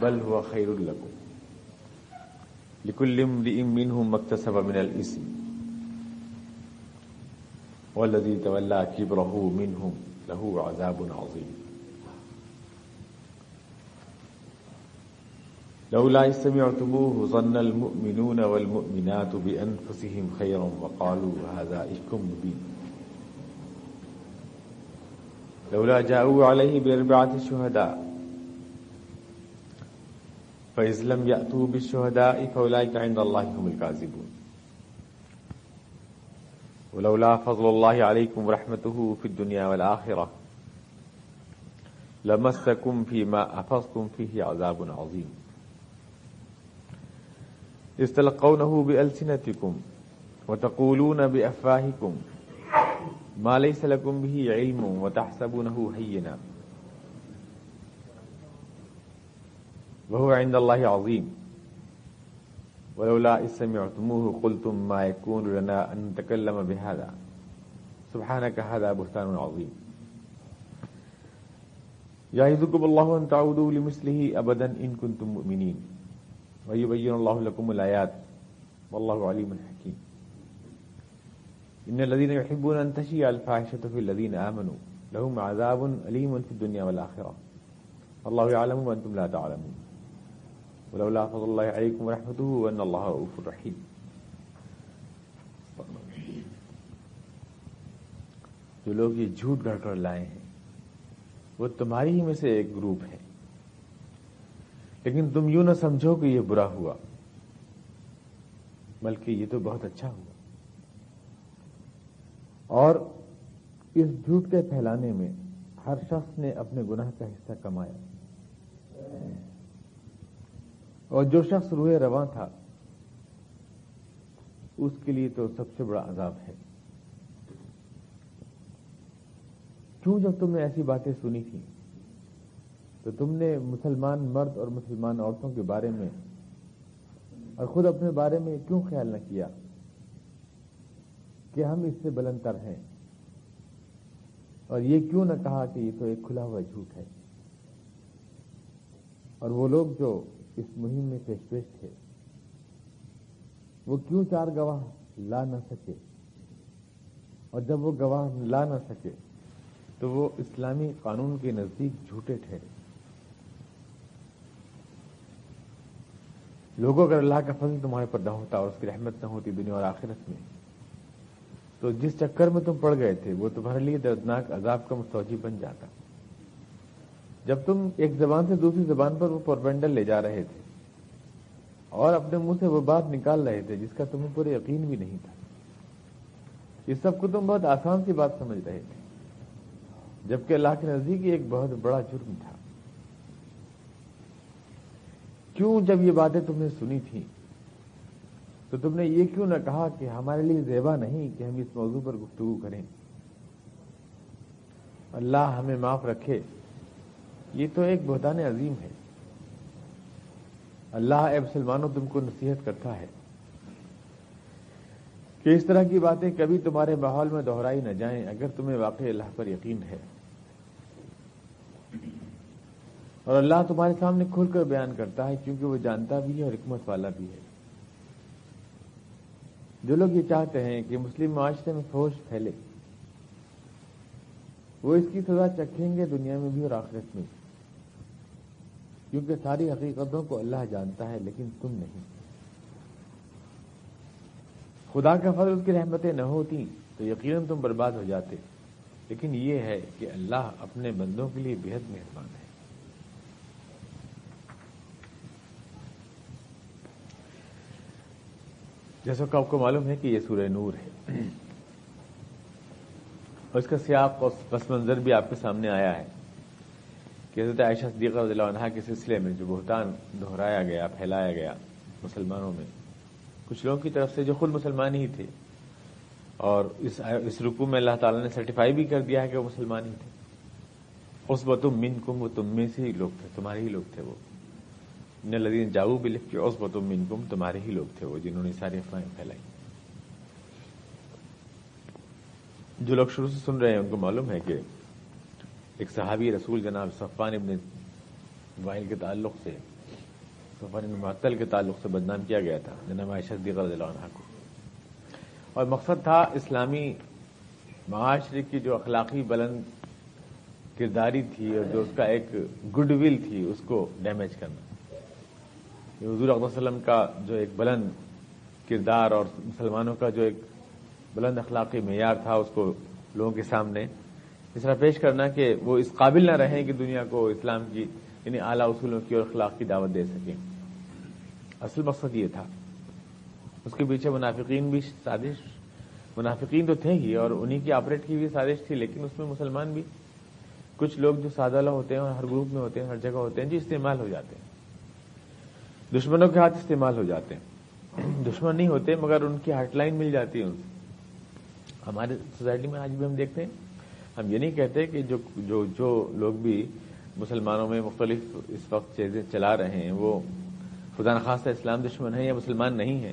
بل هو خير لكم. لكل امرئ منهم ما اكتسب من الإثم. والذي تولى كبره منهم له عذاب عظيم. لولا سمعتموه ظن المؤمنون والمؤمنات بأنفسهم خيرا وقالوا هذا إفك مبين. لولا جاءوا عليه بأربعة شهداء فإذ لم يأتوا بالشهداء فأولئك عند الله هم الكاذبون. ولولا فضل الله عليكم ورحمته في الدنيا والآخرة لمسكم فيما أفضتم فيه عذاب عظيم. استلقونه بألسنتكم وتقولون بأفواهكم ما ليس لكم به علم وتحسبونه هينا وهو عند الله عظيم. ولولا إذ سمعتموه قلتم ما يكون لنا أن نتكلم بهذا. سبحانك هذا بهتان عظيم. يعظكم الله أن تعودوا لمثله أبدا إن كنتم مؤمنين. ويبين الله لكم الآيات. والله عليم حكيم. إن الذين يحبون أن تشيع الفاحشة في الذين آمنوا لهم عذاب أليم في الدنيا والآخرة. الله يعلم وأنتم لا تعلمون. ولولا فضل الله عليكم ورحمته وأن الله رؤوف رحيم. جو لوگ یہ جھوٹ گھڑ کر لائے ہیں، وہ تمہاری ہی میں سے ایک گروپ ہے۔ لیکن تم یوں نہ سمجھو کہ یہ برا ہوا، بلکہ یہ تو بہت اچھا ہوا۔ اور اس جھوٹ کے پھیلانے میں ہر شخص نے اپنے گناہ کا حصہ کمایا۔ اور جو شخص روئے رواں تھا، اس کے لیے تو سب سے بڑا عذاب ہے۔ کیوں جب تم نے ایسی باتیں سنی تھی تو تم نے مسلمان مرد اور مسلمان عورتوں کے بارے میں اور خود اپنے بارے میں کیوں خیال نہ کیا کہ ہم اس سے بلند تر ہیں؟ اور یہ کیوں نہ کہا کہ یہ تو ایک کھلا ہوا جھوٹ ہے؟ اور وہ لوگ جو اس مہم میں پیش پیش تھے وہ کیوں چار گواہ لا نہ سکے؟ اور جب وہ گواہ لا نہ سکے، تو وہ اسلامی قانون کے نزدیک جھوٹے ٹھہرے۔ لوگوں اگر اللہ کا فضل تمہارے پر نہ ہوتا اور اس کی رحمت نہ ہوتی دنیا اور آخرت میں، تو جس چکر میں تم پڑ گئے تھے، وہ تمہارے لیے دردناک عذاب کا مستوجی بن جاتا۔ جب تم ایک زبان سے دوسری زبان پر وہ پوربینڈل لے جا رہے تھے اور اپنے منہ سے وہ بات نکال رہے تھے جس کا تمہیں پورے یقین بھی نہیں تھا۔ اس سب کو تم بہت آسان سی بات سمجھ رہے تھے، جبکہ اللہ کے نزدیک ایک بہت بڑا جرم تھا۔ کیوں جب یہ باتیں تم نے سنی تھیں، تو تم نے یہ کیوں نہ کہا کہ ہمارے لیے زیبا نہیں کہ ہم اس موضوع پر گفتگو کریں۔ اللہ ہمیں معاف رکھے۔ یہ تو ایک بہتان عظیم ہے۔ اللہ اے مسلمانوں تم کو نصیحت کرتا ہے کہ اس طرح کی باتیں کبھی تمہارے ماحول میں دہرائی نہ جائیں اگر تمہیں واقع اللہ پر یقین ہے۔ اور اللہ تمہارے سامنے کھل کر بیان کرتا ہے کیونکہ وہ جانتا بھی ہے اور حکمت والا بھی ہے۔ جو لوگ یہ چاہتے ہیں کہ مسلم معاشرے میں فوج پھیلے، وہ اس کی سزا چکھیں گے دنیا میں بھی اور آخرت میں۔ بھی کیونکہ ساری حقیقتوں کو اللہ جانتا ہے، لیکن تم نہیں۔ خدا کا فضل کی رحمتیں نہ ہوتی تو یقیناً تم برباد ہو جاتے۔ لیکن یہ ہے کہ اللہ اپنے بندوں کے لیے بےحد مہربان ہے۔ جیسا کہ آپ کو معلوم ہے کہ یہ سورہ نور ہے۔ اور اس کا سیاق اور پس منظر بھی آپ کے سامنے آیا ہے۔ کہ حضرت عائشہ صدیقہ رضی اللہ عنہ کے سلسلے میں جو بہتان دہرایا گیا، پھیلایا گیا مسلمانوں میں، کچھ لوگوں کی طرف سے جو خود مسلمان ہی تھے۔ اور اس اس رکو میں اللہ تعالیٰ نے سرٹیفائی بھی کر دیا ہے کہ وہ مسلمان ہی تھے۔ اس بتم من کم وہ تم میں سے ہی لوگ تھے، تمہارے ہی لوگ تھے وہ۔ نے لدین جاؤ بھی لکھ کے اس بتم من کم تمہارے ہی لوگ تھے وہ جنہوں نے ساری افواہیں پھیلائی۔ جو لوگ شروع سے سن رہے ہیں ان کو معلوم ہے کہ ایک صحابی رسول جناب صفان ابن وائل کے تعلق سے سفر معطل کے تعلق سے بدنام کیا گیا تھا جناب عائشہ صدیقہ رضی اللہ عنہ کو۔ اور مقصد تھا اسلامی معاشرے کی جو اخلاقی بلند کرداری تھی اور جو اس کا ایک گڈ ول تھی، اس کو ڈیمیج کرنا۔ یہ حضور اقدام وسلم کا جو ایک بلند کردار اور مسلمانوں کا جو ایک بلند اخلاقی معیار تھا، اس کو لوگوں کے سامنے اس طرح پیش کرنا کہ وہ اس قابل نہ رہیں کہ دنیا کو اسلام کی یعنی اعلیٰ اصولوں کی اور اخلاق کی دعوت دے سکیں۔ اصل مقصد یہ تھا۔ اس کے پیچھے منافقین بھی سازش، منافقین تو تھے ہی اور انہیں کی آپریٹ کی بھی سازش تھی، لیکن اس میں مسلمان بھی۔ کچھ لوگ جو سادہ ہوتے ہیں، اور ہر گروپ میں ہوتے ہیں، ہر جگہ ہوتے ہیں، جو استعمال ہو جاتے ہیں۔ دشمنوں کے ہاتھ استعمال ہو جاتے ہیں۔ دشمن نہیں ہوتے، مگر ان کی ہاٹ لائن مل جاتی ہے ان سے۔ ہمارے سوسائٹی میں آج بھی ہم دیکھتے ہیں۔ ہم یہ نہیں کہتے کہ جو جو جو لوگ بھی مسلمانوں میں مختلف اس وقت چیزیں چلا رہے ہیں، وہ خدا نخواستہ اسلام دشمن ہے یا مسلمان نہیں ہے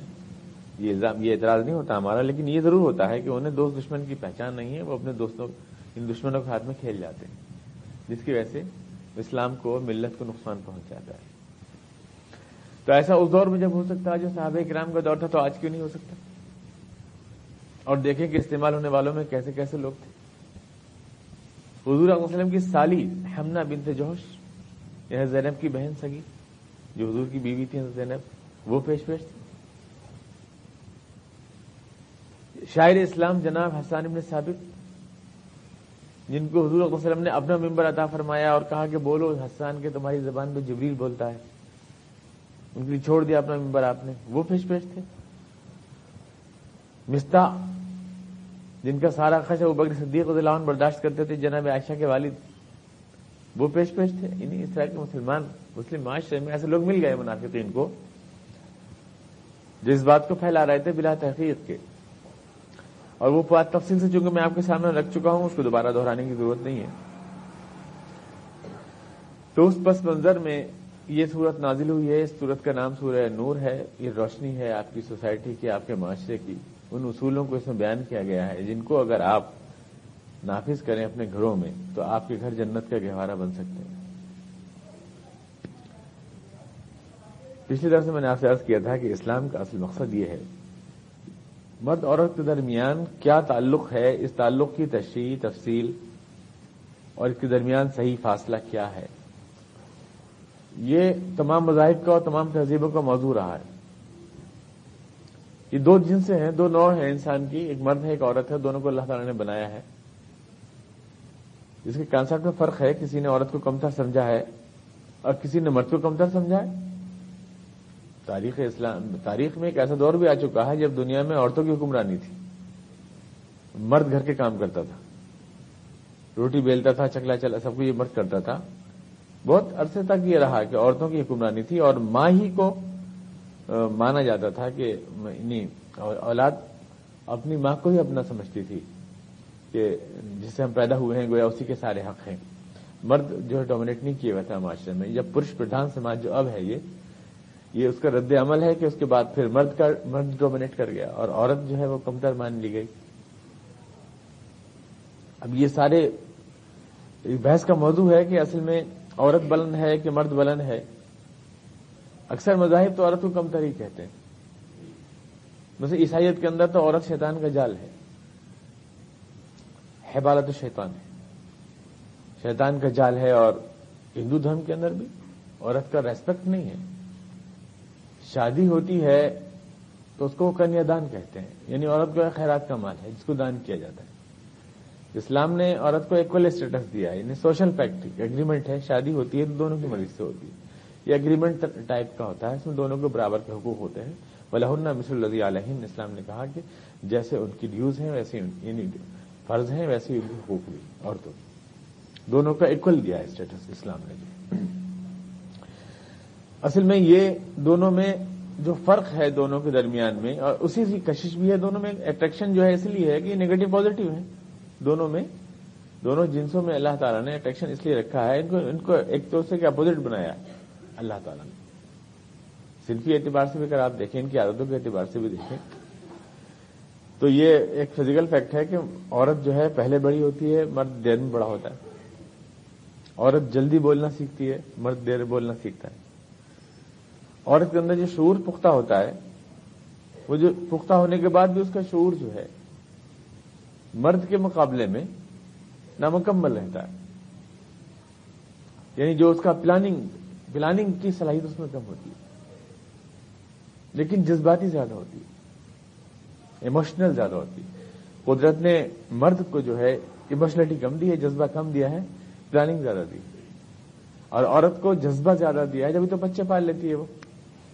یہ اعتراض نہیں ہوتا ہمارا، لیکن یہ ضرور ہوتا ہے کہ انہیں دوست دشمن کی پہچان نہیں ہے، وہ اپنے دوستوں، ان دشمنوں کے ہاتھ میں کھیل جاتے ہیں، جس کی وجہ سے اسلام کو ملت کو نقصان پہنچ جاتا ہے۔ تو ایسا اس دور میں جب ہو سکتا ہے جو صحابہ کرام کا دور تھا، تو آج کیوں نہیں ہو سکتا؟ اور دیکھیں کہ استعمال ہونے والوں میں کیسے کیسے لوگ تھے۔ حضور وسلم کی سالی ہمنا بنت جوش یہ زینب کی بہن سگی، جو حضور کی بیوی تھی زینب، وہ پیش پیش تھی۔ شاعر اسلام جناب حسان ابن ثابت، جن کو حضور وسلم نے اپنا ممبر عطا فرمایا اور کہا کہ بولو، حسان کے تمہاری زبان پہ جبریل بولتا ہے۔ ان کے لیے چھوڑ دیا اپنا ممبر آپ نے۔ وہ پیش پیش تھے۔ مستا جن کا سارا خش وہ بکری صدیق رضی اللہ عنہ برداشت کرتے تھے، جناب عائشہ کے والد۔ وہ پیش پیش تھے انہیں اس طرح کے مسلمان، مسلم معاشرے میں ایسے لوگ مل گئے منافقین کو، جو اس بات کو پھیلا رہے تھے بلا تحقیق کے۔ اور وہ بات تفصیل سے، چونکہ میں آپ کے سامنے رکھ چکا ہوں، اس کو دوبارہ دہرانے کی ضرورت نہیں ہے۔ تو اس پس منظر میں یہ صورت نازل ہوئی ہے، اس صورت کا نام سورہ نور ہے، یہ روشنی ہے آپ کی سوسائٹی کی، آپ کے معاشرے کی۔ ان اصولوں کو اس میں بیان کیا گیا ہے، جن کو اگر آپ نافذ کریں اپنے گھروں میں، تو آپ کے گھر جنت کا گہوارہ بن سکتے ہیں۔ پچھلی طرح سے میں نے آپ سے عرض کیا تھا کہ اسلام کا اصل مقصد یہ ہے، مرد عورت کے درمیان کیا تعلق ہے؟ اس تعلق کی تشریح، تفصیل، اور اس کے درمیان صحیح فاصلہ کیا ہے؟ یہ تمام مذاہب کا اور تمام تہذیبوں کا موضوع رہا ہے۔ یہ دو جنس ہیں، دو نو ہیں انسان کی، ایک مرد ہے، ایک عورت ہے، دونوں کو اللہ تعالیٰ نے بنایا ہے۔ اس کے کانسیپٹ میں فرق ہے، کسی نے عورت کو کمتر سمجھا ہے اور کسی نے مرد کو کمتر سمجھا ہے۔ تاریخ اسلام، تاریخ میں ایک ایسا دور بھی آ چکا ہے جب دنیا میں عورتوں کی حکمرانی تھی۔ مرد گھر کے کام کرتا تھا۔ روٹی بیلتا تھا، چکلا چلا، سب کو یہ مرد کرتا تھا۔ بہت عرصے تک یہ رہا کہ عورتوں کی حکمرانی تھی اور ماں ہی کو مانا جاتا تھا کہ اولاد اپنی ماں کو ہی اپنا سمجھتی تھی کہ جس سے ہم پیدا ہوئے ہیں، گویا اسی کے سارے حق ہیں۔ مرد جو ہے ڈومینیٹ نہیں کیے ہوئے تھا معاشرے میں۔ جب پرش پردھان سماج جو اب ہے، یہ یہ اس کا رد عمل ہے کہ اس کے بعد پھر مرد کا، مرد ڈومینیٹ کر گیا اور عورت جو ہے وہ کمتر مان لی گئی۔ اب یہ سارے بحث کا موضوع ہے کہ اصل میں عورت بلند ہے کہ مرد بلند ہے۔ اکثر مذاہب تو عورت کو کم تری کہتے ہیں۔ ویسے عیسائیت کے اندر تو عورت شیطان کا جال ہے۔ حبالت شیطان ہے۔ شیطان کا جال ہے اور ہندو دھرم کے اندر بھی عورت کا ریسپیکٹ نہیں ہے۔ شادی ہوتی ہے تو اس کو کنیا دان کہتے ہیں۔ یعنی عورت کو خیرات کا مال ہے جس کو دان کیا جاتا ہے۔ اسلام نے عورت کو ایکول اسٹیٹس دیا ہے یعنی سوشل فیکٹری ایگریمنٹ ہے۔ شادی ہوتی ہے تو دونوں کی مرضی سے ہوتی ہے۔ یہ اگریمنٹ ٹائپ کا ہوتا ہے، اس میں دونوں کو برابر کے حقوق ہوتے ہیں۔ ولہن مصر الزی علیہ اسلام نے کہا کہ جیسے ان کی ڈیوز ہیں، ویسے یعنی فرض ہیں، ویسے ان کے حقوق بھی، عورتوں دونوں کا اکول دیا ہے اسٹیٹس اسلام نے۔ اصل میں یہ دونوں میں جو فرق ہے دونوں کے درمیان میں، اور اسی کی کشش بھی ہے دونوں میں۔ اٹریکشن جو ہے، اس لیے ہے کہ نیگیٹو پازیٹو ہے دونوں میں، دونوں جنسوں میں اللہ تعالیٰ نے اٹریکشن اس لیے رکھا ہے۔ ان کو ان کو ایک دوسرے کے اپوزٹ بنایا۔ ہے اللہ تعالیٰ نے۔ صنفی اعتبار سے بھی اگر آپ دیکھیں ان کی عادتوں کے اعتبار سے بھی دیکھیں، تو یہ ایک فزیکل فیکٹ ہے کہ عورت جو ہے، پہلے بڑی ہوتی ہے، مرد دیر میں بڑا ہوتا ہے۔ عورت جلدی بولنا سیکھتی ہے، مرد دیر بولنا سیکھتا ہے۔ عورت کے اندر جو شعور پختہ ہوتا ہے، وہ جو پختہ ہونے کے بعد بھی اس کا شعور جو ہے، مرد کے مقابلے میں نامکمل رہتا ہے۔ یعنی جو اس کا پلاننگ پلاننگ کی صلاحیت اس میں کم ہوتی ہے۔ لیکن جذباتی زیادہ ہوتی ہے۔ ایموشنل زیادہ ہوتی ہے۔ قدرت نے مرد کو جو ہے ایموشنلٹی کم دی ہے، جذبہ کم دیا ہے۔ پلاننگ زیادہ دی۔ اور عورت کو جذبہ زیادہ دیا ہے۔ جبھی تو بچے پال لیتی ہے وہ۔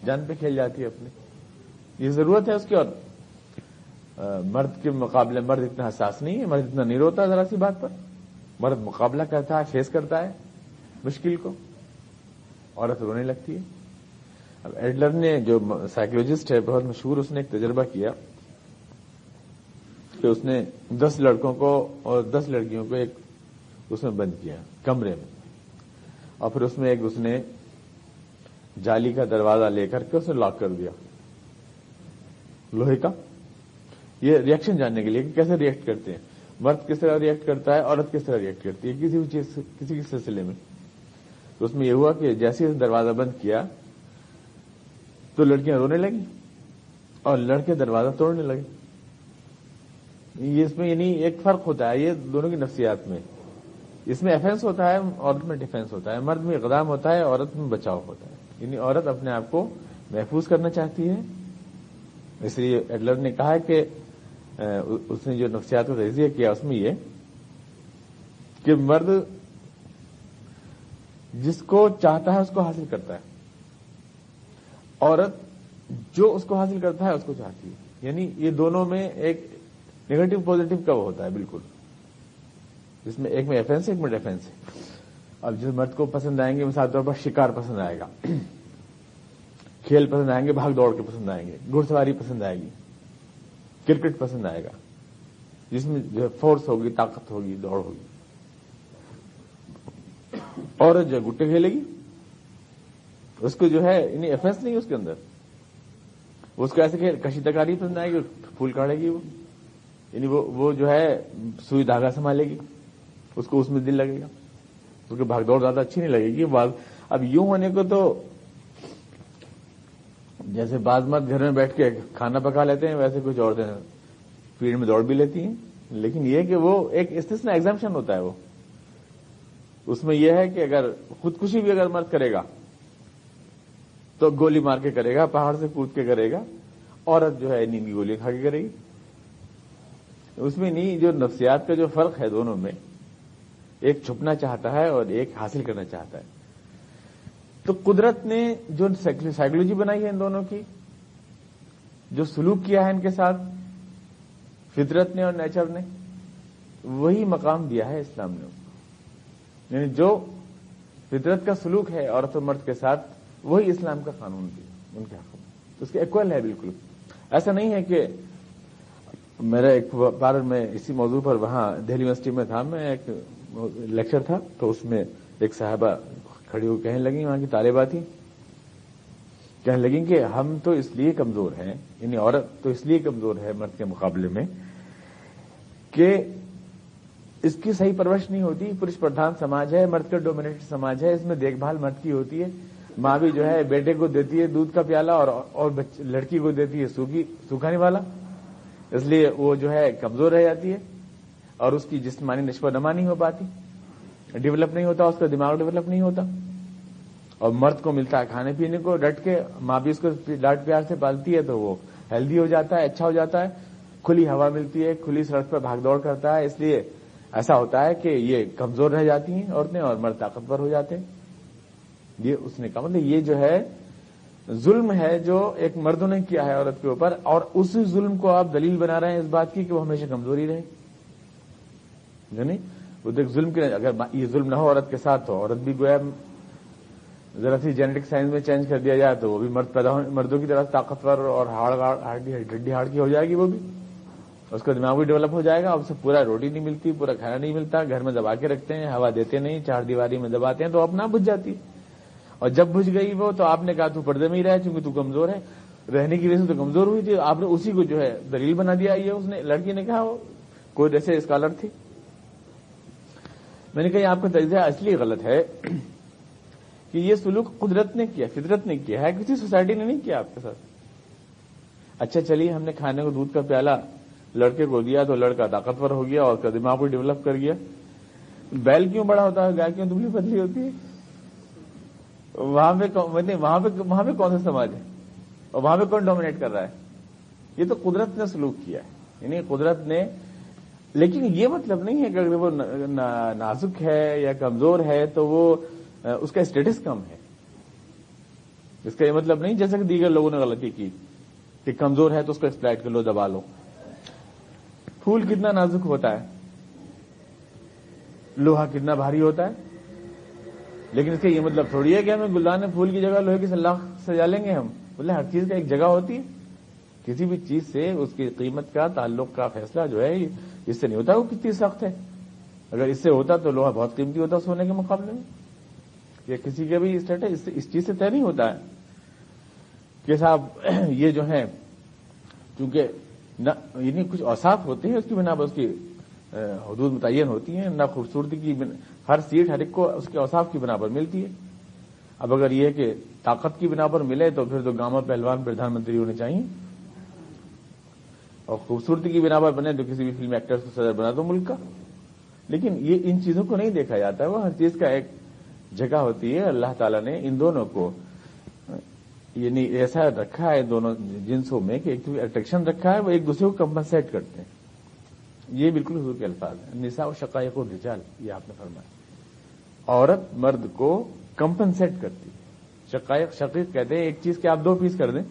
جان پہ کھیل جاتی ہے اپنے یہ ضرورت ہے اس کی۔ اور مرد کے مقابلے، مرد اتنا حساس نہیں ہے۔ مرد اتنا نہیں روتا ذرا سی بات پر۔ مرد مقابلہ کرتا ہے، فیس کرتا ہے مشکل کو۔ عورت رونے لگتی ہے۔ اب ایڈلر نے جو سائیکولوجسٹ ہے، بہت مشہور اس نے ایک تجربہ کیا کہ اس نے دس لڑکوں کو اور دس لڑکیوں کو ایک اس میں بند کیا، کمرے میں۔ اور پھر اس میں ایک اس نے جالی کا دروازہ لے کر کے اسے لاک کر دیا۔ لوہے کا۔ یہ ریئیکشن جاننے کے لیے کہ کیسے ریئیکٹ کرتے ہیں۔ مرد کس طرح ریئیکٹ کرتا ہے، عورت کس طرح ریئیکٹ کرتی ہے، کسی بھی چیز، کسی بھی سلسلے میں۔ تو اس میں یہ ہوا کہ جیسے ہی دروازہ بند کیا تو لڑکیاں رونے لگی اور لڑکے دروازہ توڑنے لگے۔ یہ اس میں یعنی ایک فرق ہوتا ہے، یہ دونوں کی نفسیات میں۔ اس میں افینس ہوتا ہے، عورت میں ڈیفینس ہوتا ہے۔ مرد میں اقدام ہوتا ہے، عورت میں بچاؤ ہوتا ہے۔ یعنی عورت اپنے آپ کو محفوظ کرنا چاہتی ہے۔ اس لیے ایڈلر نے کہا کہ اس نے جو نفسیات کو تجزیہ کیا، اس میں یہ کہ مرد جس کو چاہتا ہے اس کو حاصل کرتا ہے۔ عورت جو اس کو حاصل کرتا ہے اس کو چاہتی ہے۔ یعنی یہ دونوں میں ایک نیگیٹو پوزیٹو کب ہوتا ہے، بالکل۔ جس میں ایک میں ایفینس ہے، ایک میں ڈیفینس ہے۔ اب جس مرد کو پسند آئیں گے، مثال طور پر شکار پسند آئے گا۔ کھیل پسند آئیں گے، بھاگ دوڑ کے پسند آئیں گے۔ گھڑ سواری پسند آئے گی۔ کرکٹ پسند آئے گا۔ جس میں جو ہے فورس ہوگی، طاقت ہوگی، دوڑ ہوگی۔ عورت جو گٹے کھیلے گی، اس کو جو ہے یعنی افینس نہیں اس کے اندر۔ اس کو ایسے کشی تکاری پسند آئے گی، پھول کاڑے گی وہ۔ یعنی وہ جو ہے سوئی دھاگا سنبھالے گی۔ اس کو اس میں دل لگے گا۔ اس کی بھاگ دوڑ زیادہ اچھی نہیں لگے گی۔ اب یوں ہونے کو تو جیسے بعض مت گھر میں بیٹھ کے کھانا پکا لیتے ہیں، ویسے کچھ عورتیں پیڑ میں دوڑ بھی لیتی ہیں۔ لیکن یہ کہ وہ ایک استثنا ایگزامشن ہوتا ہے وہ۔ اس میں یہ ہے کہ اگر خودکشی بھی اگر مرد کرے گا، تو گولی مار کے کرے گا، پہاڑ سے کود کے کرے گا، عورت جو ہے نیند کی گولی کھا کے کرے گی۔ اس میں نہیں، جو نفسیات کا جو فرق ہے دونوں میں، ایک چھپنا چاہتا ہے اور ایک حاصل کرنا چاہتا ہے۔ تو قدرت نے جو سائیکولوجی بنائی ہے ان دونوں کی، جو سلوک کیا ہے ان کے ساتھ، فطرت نے اور نیچر نے، وہی مقام دیا ہے اسلام نے۔ یعنی جو فطرت کا سلوک ہے عورت و مرد کے ساتھ، وہی اسلام کا قانون بھی ان کے حق میں اس کے ایکول ہے بالکل۔ ایسا نہیں ہے کہ میرا ایک بار میں اسی موضوع پر وہاں دہلی یونیورسٹی میں تھا، میں ایک لیکچر تھا، تو اس میں ایک صاحبہ کھڑی ہو کہنے لگی وہاں کی طالبہ تھی کہنے لگیں کہ ہم تو اس لیے کمزور ہیں یعنی عورت تو اس لیے کمزور ہے مرد کے مقابلے میں کہ اس کی صحیح پرورش نہیں ہوتی پوش پردھان سماج ہے، مرد کا ڈومینیٹ سماج ہے، اس میں دیکھ بھال مرد کی ہوتی ہے۔ ماں بھی جو ہے، بیٹے کو دیتی ہے دودھ کا پیالہ اور اور لڑکی کو دیتی ہے سوکھانے والا۔ اس لیے وہ جو ہے کمزور رہ جاتی ہے اور اس کی جسمانی نشو نما نہیں ہو پاتی۔ ڈیولپ نہیں ہوتا، اس کا دماغ ڈیولپ نہیں ہوتا۔ اور مرد کو ملتا ہے کھانے پینے کو، ڈٹ کے ماں بھی اس کو ڈانٹ پیار سے پالتی ہے تو وہ ہیلدی ہو جاتا ہے اچھا ہو جاتا ہے۔ کھلی ہوا ملتی ہے، کھلی سڑک پر بھاگ دوڑ کرتا ہے، اس لیے ایسا ہوتا ہے کہ یہ کمزور رہ جاتی ہیں عورتیں اور مرد طاقتور ہو جاتے ہیں یہ اس نے کہا مطلب یہ جو ہے ظلم ہے جو ایک مردوں نے کیا ہے عورت کے اوپر اور اسی ظلم کو آپ دلیل بنا رہے ہیں اس بات کی کہ وہ ہمیشہ کمزوری رہے یعنی وہ دیکھ ظلم کی اگر یہ ظلم نہ ہو عورت کے ساتھ تو عورت بھی گویا ذرا سی جینیٹک سائنس میں چینج کر دیا جائے تو وہ بھی مرد پیدا ہو مردوں کی طرح طاقتور اور ہڈی ہاڑ کی ہو جائے گی وہ بھی اس کا دماغ بھی ڈیولپ ہو جائے گا اسے پورا روٹی نہیں ملتی، پورا کھانا نہیں ملتا، گھر میں دبا کے رکھتے ہیں، ہوا دیتے نہیں، چار دیواری میں دباتے ہیں تو اپنا بج جاتی۔ اور جب بج گئی وہ تو آپ نے کہا تو پردے میں ہی رہے چونکہ تو کمزور ہے۔ رہنے کی وجہ سے تو کمزور ہوئی تھی، آپ نے اسی کو جو ہے دلیل بنا دیا۔ یہ اس نے، لڑکی نے کہا وہ کوئی جیسے اسکالر تھی۔ میں نے کہا آپ کا تجزیہ اصلی غلط ہے کہ یہ سلوک قدرت نے کیا، فطرت نے کیا ہے۔ کسی سوسائٹی نے نہیں کیا آپ کے ساتھ۔ اچھا چلیے، ہم نے کھانے کو دودھ کا پیالہ لڑکے کو دیا تو لڑکا طاقتور ہو گیا اور دماغ کو ڈیولپ کر گیا۔ بیل کیوں بڑا ہوتا ہے؟ گائے کیوں دبلی پتلی ہوتی ہے؟ وہاں پہ وہاں پہ وہاں پہ کون سا سماج ہے؟ اور وہاں پہ کون ڈومینیٹ کر رہا ہے؟ یہ تو قدرت نے سلوک کیا ہے۔ یعنی قدرت نے لیکن یہ مطلب نہیں ہے کہ اگر وہ نازک ہے یا کمزور ہے تو وہ اس کا اسٹیٹس کم ہے۔ اس کا یہ مطلب نہیں، جیسا کہ دیگر لوگوں نے غلطی کی کہ کمزور ہے تو اس کو ایکسپلائٹ کر لو، دبا لو۔ پھول کتنا نازک ہوتا ہے؟ لوہا کتنا بھاری ہوتا ہے؟ لیکن اس کا یہ مطلب تھوڑی ہے کہ ہمیں گلدان پھول کی جگہ لوہے کی سلاخ سجا لیں گے ہم۔ بولے ہر چیز کا ایک جگہ ہوتی ہے۔ کسی بھی چیز سے اس کی قیمت کا تعلق کا فیصلہ جو ہے اس سے نہیں ہوتا وہ کتنی سخت ہے۔ اگر اس سے ہوتا تو لوہا بہت قیمتی ہوتا سونے کے مقابلے میں۔ یا کسی کا بھی اسٹیٹ ہے اس چیز سے طے نہیں ہوتا ہے۔ کہ صاحب، یہ جو ہے چونکہ یعنی کچھ اوساف ہوتے ہیں اس کی بنا پر، اس کی حدود متعین ہوتی ہیں، نہ خوبصورتی کی ہر سیٹ، ہر ایک کو اس کے اوساف کی بنا پر ملتی ہے۔ اب اگر یہ کہ طاقت کی بنا پر ملے تو پھر تو گاما پہلوان پردھان منتری ہونے چاہیے۔ اور خوبصورتی کی بنا پر بنے تو کسی بھی فلم ایکٹر کو صدر بنا دو ملک کا۔ لیکن یہ ان چیزوں کو نہیں دیکھا جاتا ہے وہ ہر چیز کا ایک جگہ ہوتی ہے۔ اللہ تعالیٰ نے ان دونوں کو یعنی ایسا رکھا ہے دونوں جنسوں میں کہ ایک اٹریکشن رکھا ہے، وہ ایک دوسرے کو کمپنسیٹ کرتے ہیں۔ یہ بالکل حضور کے الفاظ ہیں۔ نسا و شقائق و رجال، یہ آپ نے فرمایا۔ عورت مرد کو کمپنسیٹ کرتی ہے۔ شقائق، شقیق کہتے ہیں، ایک چیز کے آپ دو پیس کر دیں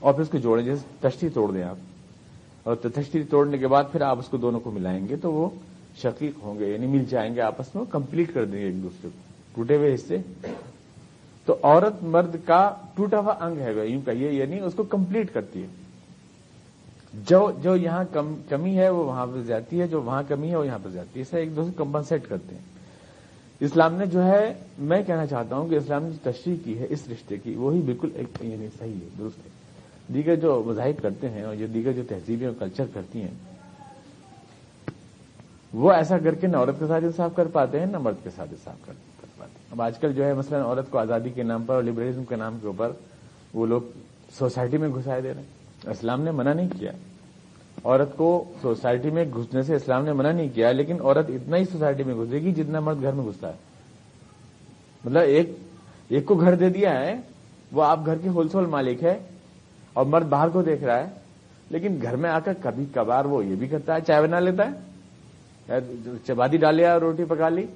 اور پھر اس کو جوڑیں، جیسے تشتی توڑ دیں آپ۔ اور تشتی توڑنے کے بعد پھر آپ اس کو دونوں کو ملائیں گے تو وہ شقیق ہوں گے یعنی مل جائیں گے آپس میں کمپلیٹ کر دیں گے ایک دوسرے کو۔ ٹوٹے ہوئے حصے۔ تو عورت مرد کا ٹوٹا ہوا انگ ہے یوں کہیے یعنی اس کو کمپلیٹ کرتی ہے۔ جو جو یہاں کمی ہے، وہ وہاں پہ جاتی ہے، جو وہاں کمی ہے، وہ یہاں پہ جاتی ہے۔ اسے ایک دوسرے کمپنسیٹ کرتے ہیں۔ اسلام نے جو ہے، میں کہنا چاہتا ہوں کہ اسلام نے جو تشریح کی ہے، اس رشتے کی، وہی بالکل ایک یعنی صحیح ہے، درست ہے۔ دیگر جو مذاہب کرتے ہیں اور جو دیگر جو تہذیبیں اور کلچر کرتی ہیں، وہ ایسا کر کے نہ عورت کے ساتھ انصاف کر پاتے ہیں، نہ مرد کے ساتھ انصاف کر ہیں۔ اب آج کل جو ہے مثلا عورت کو آزادی کے نام پر اور لبرلزم کے نام کے اوپر وہ لوگ سوسائٹی میں گھسائے دے رہے ہیں۔ اسلام نے منع نہیں کیا۔ عورت کو سوسائٹی میں گھسنے سے اسلام نے منع نہیں کیا، لیکن عورت اتنا ہی سوسائٹی میں گھسے گی جتنا مرد گھر میں گھستا ہے۔ مطلب ایک ایک کو گھر دے دیا ہے، وہ آپ گھر کے ہول سول مالک ہے اور مرد باہر کو دیکھ رہا ہے، لیکن گھر میں آ کر کبھی کبھار وہ یہ بھی کرتا ہے، چائے بنا لیتا ہے، چبادی ڈالیا روٹی پکا لی۔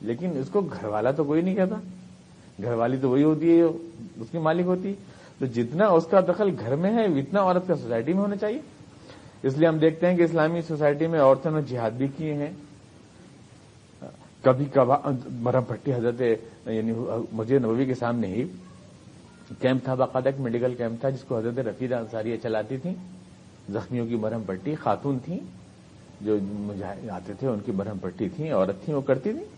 لیکن اس کو گھر والا تو کوئی نہیں کہتا۔ گھر والی تو وہی ہوتی ہے اس کی مالک ہوتی۔ ہے تو جتنا اس کا دخل گھر میں ہے، اتنا عورت کا سوسائٹی میں ہونا چاہیے۔ اس لیے ہم دیکھتے ہیں کہ اسلامی سوسائٹی میں عورتوں نے جہاد بھی کیے ہیں۔ کبھی کبھار مرم پٹی حضرت یعنی مسجد نبوی کے سامنے ہی کیمپ تھا، باقاعدہ ایک میڈیکل کیمپ تھا، جس کو حضرت رفیدہ انصاریہ چلاتی تھیں۔ زخمیوں کی مرہم پٹی خاتون تھیں جو آتے تھے، ان کی مرہم پٹی تھیں، عورت تھیں، وہ کرتی تھیں۔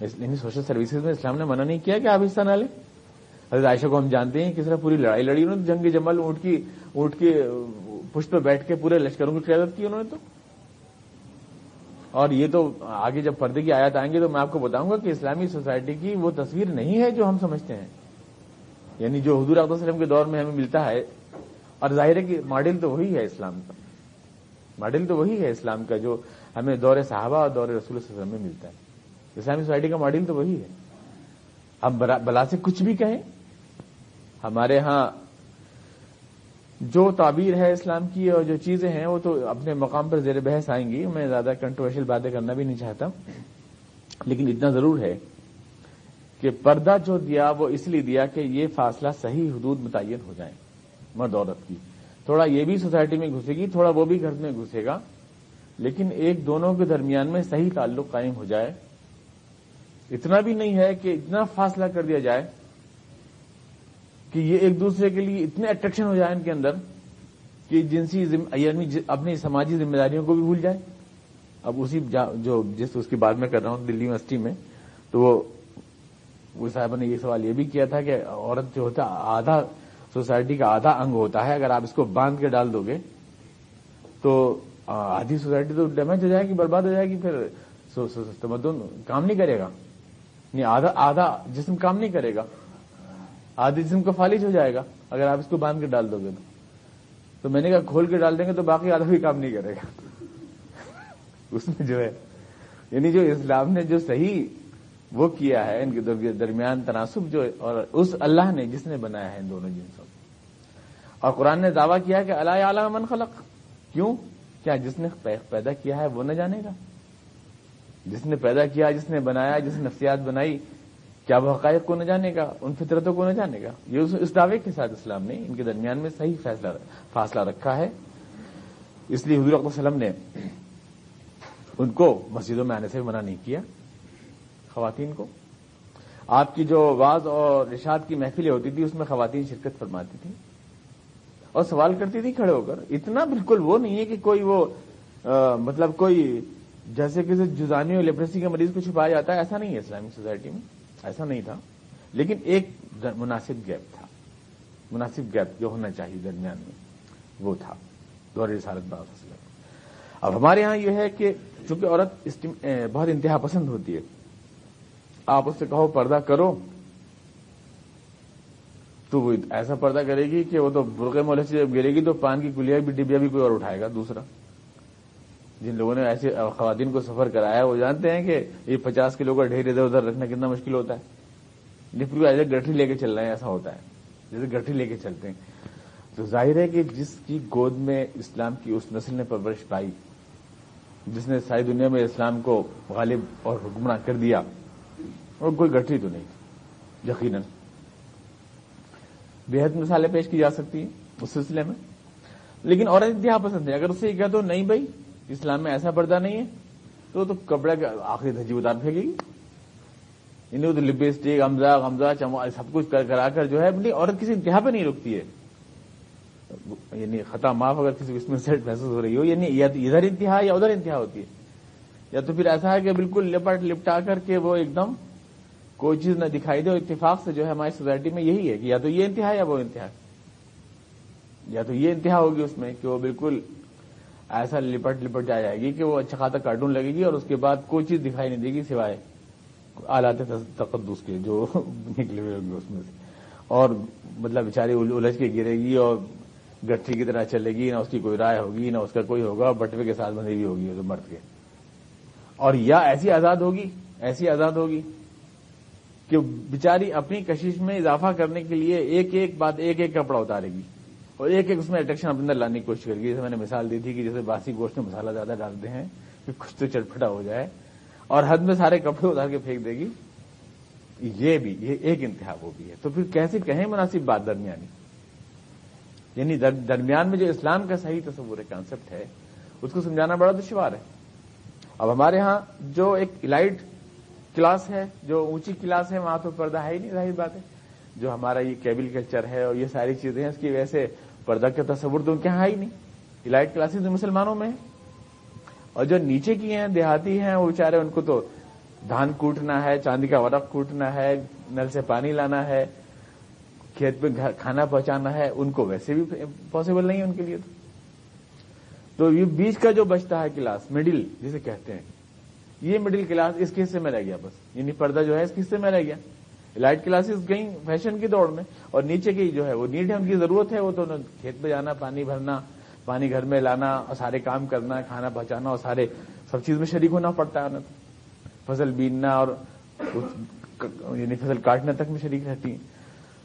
یعنی سوشل سروسز میں اسلام نے منع نہیں کیا کہ آپ حصہ نہ لیں حضرت عائشہ کو ہم جانتے ہیں کس طرح پوری لڑائی لڑی انہوں نے، جنگ جمل، اونٹ کی اونٹ کی پشت پہ بیٹھ کے پورے لشکروں کی قیادت کی انہوں نے تو۔ اور یہ تو آگے جب پردے کی آیات آئیں گے تو میں آپ کو بتاؤں گا کہ اسلامی سوسائٹی کی وہ تصویر نہیں ہے جو ہم سمجھتے ہیں۔ یعنی جو حضور عبد وسلم کے دور میں ہمیں ملتا ہے، اور ظاہر ہے کہ ماڈل تو وہی ہے اسلام کا۔ ماڈل تو وہی ہے اسلام کا جو ہمیں دور صحابہ اور دور رسول وسلم میں ملتا ہے۔ اسلامی سوسائٹی کا ماڈل تو وہی ہے۔ ہم بلا سے کچھ بھی کہیں، ہمارے ہاں جو تعبیر ہے اسلام کی اور جو چیزیں ہیں، وہ تو اپنے مقام پر زیر بحث آئیں گی۔ میں زیادہ کنٹروورشل باتیں کرنا بھی نہیں چاہتا۔ لیکن اتنا ضرور ہے کہ پردہ جو دیا، وہ اس لیے دیا کہ یہ فاصلہ صحیح حدود متعین ہو جائے مرد عورت کی۔ تھوڑا یہ بھی سوسائٹی میں گھسے گی، تھوڑا وہ بھی گھر میں گھسے گا۔ لیکن ایک دونوں کے درمیان میں صحیح تعلق قائم ہو جائے۔ اتنا بھی نہیں ہے کہ اتنا فاصلہ کر دیا جائے کہ یہ ایک دوسرے کے لیے اتنے اٹریکشن ہو جائے ان کے اندر کہ جنسی یعنی اپنی سماجی ذمہ داریوں کو بھی بھول جائے۔ اب اسی جو جس اس کی بات میں کر رہا ہوں دلی یونیورسٹی میں، تو وہ صاحب نے یہ سوال یہ بھی کیا تھا کہ عورت جو ہوتا آدھا سوسائٹی کا آدھا انگ ہوتا ہے، اگر آپ اس کو باندھ کے ڈال دو گے، تو آدھی سوسائٹی تو ڈیمیج ہو جائے گی، برباد ہو جائے گی، پھر تمدن کام نہیں کرے گا۔ نہیں، آدھا آدھا جسم کام نہیں کرے گا۔ آدھے جسم کو فالج ہو جائے گا، اگر آپ اس کو باندھ کے ڈال دو گے تو۔ تو میں نے کہا کھول کے ڈال دیں گے تو باقی آدھا بھی کام نہیں کرے گا۔ اس میں جو ہے یعنی جو اسلام نے جو صحیح وہ کیا ہے، ان کے درمیان تناسب جو اور اس اللہ نے جس نے بنایا ہے ان دونوں جنسوں اور قرآن نے دعویٰ کیا کہ اللہ اعلیٰ من خلق۔ کیوں؟ کیا جس نے پیدا کیا ہے وہ نہ جانے گا؟ جس نے پیدا کیا، جس نے بنایا، جس نے نفسیات بنائی، کیا وہ حقائق کو نہ جانے گا؟ ان فطرتوں کو نہ جانے گا؟ یہ اس دعوے کے ساتھ اسلام نے ان کے درمیان میں صحیح فیصلہ فاصلہ رکھا ہے۔ اس لیے حضور وسلم نے ان کو مسجدوں میں آنے سے منع نہیں کیا، خواتین کو۔ آپ کی جو واز اور رشاد کی محفلیں ہوتی تھی اس میں خواتین شرکت فرماتی تھی اور سوال کرتی تھی کھڑے ہو کر، اتنا بالکل وہ نہیں ہے کہ کوئی وہ مطلب کوئی جیسے کہ جزانی اور لیپریسی کے مریض کو چھپایا جاتا ہے، ایسا نہیں ہے اسلامک سوسائٹی میں، ایسا نہیں تھا۔ لیکن ایک مناسب گیپ تھا۔ مناسب گیپ جو ہونا چاہیے درمیان میں، وہ تھا۔ دور رسالت باغ اب ہمارے ہاں یہ ہے کہ چونکہ عورت بہت انتہا پسند ہوتی ہے، آپ اس سے کہو پردہ کرو، تو وہ ایسا پردہ کرے گی کہ وہ تو برقے مولے سے جب گرے گی تو پان کی کلیا بھی، ڈبیا بھی کوئی اور اٹھائے گا، دوسرا۔ جن لوگوں نے ایسے خواتین کو سفر کرایا، وہ جانتے ہیں کہ یہ پچاس کلو کا ڈھیر ادھر ادھر رکھنا کتنا مشکل ہوتا ہے۔ ڈپو ایسے گٹھی لے کے چل رہے ہیں، ایسا ہوتا ہے۔ جیسے گٹھی لے کے چلتے ہیں۔ تو ظاہر ہے کہ جس کی گود میں اسلام کی اس نسل نے پرورش پائی، جس نے ساری دنیا میں اسلام کو غالب اور حکمراں کر دیا، اور کوئی گٹھی تو نہیں، یقیناً۔ بےحد مثالیں پیش کی جا سکتی ہیں اس سلسلے میں۔ لیکن عورت انتہا پسند ہے، اگر اسے یہ کہہ دو، نہیں بھائی اسلام میں ایسا پردہ نہیں ہے۔ تو تو کپڑے کا آخری دھجی اتار پھینکے گی۔ یعنی انہیں تو لپسٹک امزا غمزہ چمو، سب کچھ کر کرا کر جو ہے اپنی عورت کسی انتہا پہ نہیں رکتی ہے۔ یعنی خطا معاف اگر کسی اس میں سیٹ محسوس ہو رہی ہو یعنی یا تو ادھر انتہا یا ادھر انتہا ہوتی ہے۔ یا تو پھر ایسا ہے کہ بالکل لپٹ لپٹا کر کے وہ ایک دم کوئی چیز نہ دکھائی دے اور اتفاق سے جو ہے ہماری سوسائٹی میں یہی ہے کہ یا تو یہ انتہا یا وہ انتہا۔ یا تو یہ انتہا ہوگی اس میں کہ وہ بالکل ایسا لپٹ لپٹ جا جائے گی کہ وہ اچھا خاصا کارٹون لگے گی اور اس کے بعد کوئی چیز دکھائی نہیں دے گی سوائے آلات تقدس کے جو نکلے ہوئے ہوں گے اس میں سے۔ اور مطلب بیچاری الجھ کے گرے گی اور گٹھی کی طرح چلے گی، نہ اس کی کوئی رائے ہوگی، نہ اس کا کوئی ہوگا، بٹوے کے ساتھ بندی ہوئی ہوگی مرد کے۔ اور یا ایسی آزاد ہوگی، ایسی آزاد ہوگی کہ بیچاری اپنی کشش میں اضافہ کرنے کے لیے ایک ایک بات، ایک ایک کپڑا اتارے گی۔ اور ایک ایک اس میں اٹریکشن اپنے اندر لانے کی کوشش کرے گی جیسے میں نے مثال دی تھی کہ جیسے باسی گوشت میں مسالہ زیادہ ڈالتے ہیں کہ کچھ تو چٹپٹا ہو جائے اور حد میں سارے کپڑے اتار کے پھینک دے گی۔ یہ بھی، یہ ایک انتہا وہ بھی ہے۔ تو پھر کیسے کہیں مناسب بات درمیانی؟ یعنی درمیان میں جو اسلام کا صحیح تصور کانسیپٹ ہے، اس کو سمجھانا بڑا دشوار ہے۔ اب ہمارے ہاں جو ایک الائٹ کلاس ہے، جو اونچی کلاس ہے، وہاں تو پردہ ہے ہی نہیں، ظاہر بات ہے۔ جو ہمارا یہ کیبل کلچر ہے اور یہ ساری چیزیں ہیں، اس کی وجہ سے پردہ کا تصور تو ان کے یہاں ہی نہیں۔ الائٹ کلاسز مسلمانوں میں اور جو نیچے کی ہیں، دیہاتی ہیں، وہ بےچارے ان کو تو دھان کوٹنا ہے، چاندی کا ورق کوٹنا ہے، نل سے پانی لانا ہے، کھیت پہ کھانا پہنچانا ہے، ان کو ویسے بھی پاسبل نہیں ہے ان کے لیے تو۔ یہ بیچ کا جو بچتا ہے کلاس مڈل جسے کہتے ہیں، یہ مڈل کلاس اس کے حصے میں رہ گیا بس۔ یعنی پردہ جو ہے اس کے حصے میں رہ گیا۔ لائٹ کلاسز گئی فیشن کی دوڑ میں اور نیچے کی جو ہے وہ نیڈ ہے ان کی ضرورت ہے وہ تو کھیت پہ جانا، پانی بھرنا، پانی گھر میں لانا اور سارے کام کرنا، کھانا پہنچانا اور سارے سب چیز میں شریک ہونا پڑتا ہے فصل بیننا اور یعنی فصل کاٹنے تک میں شریک رہتی ہیں۔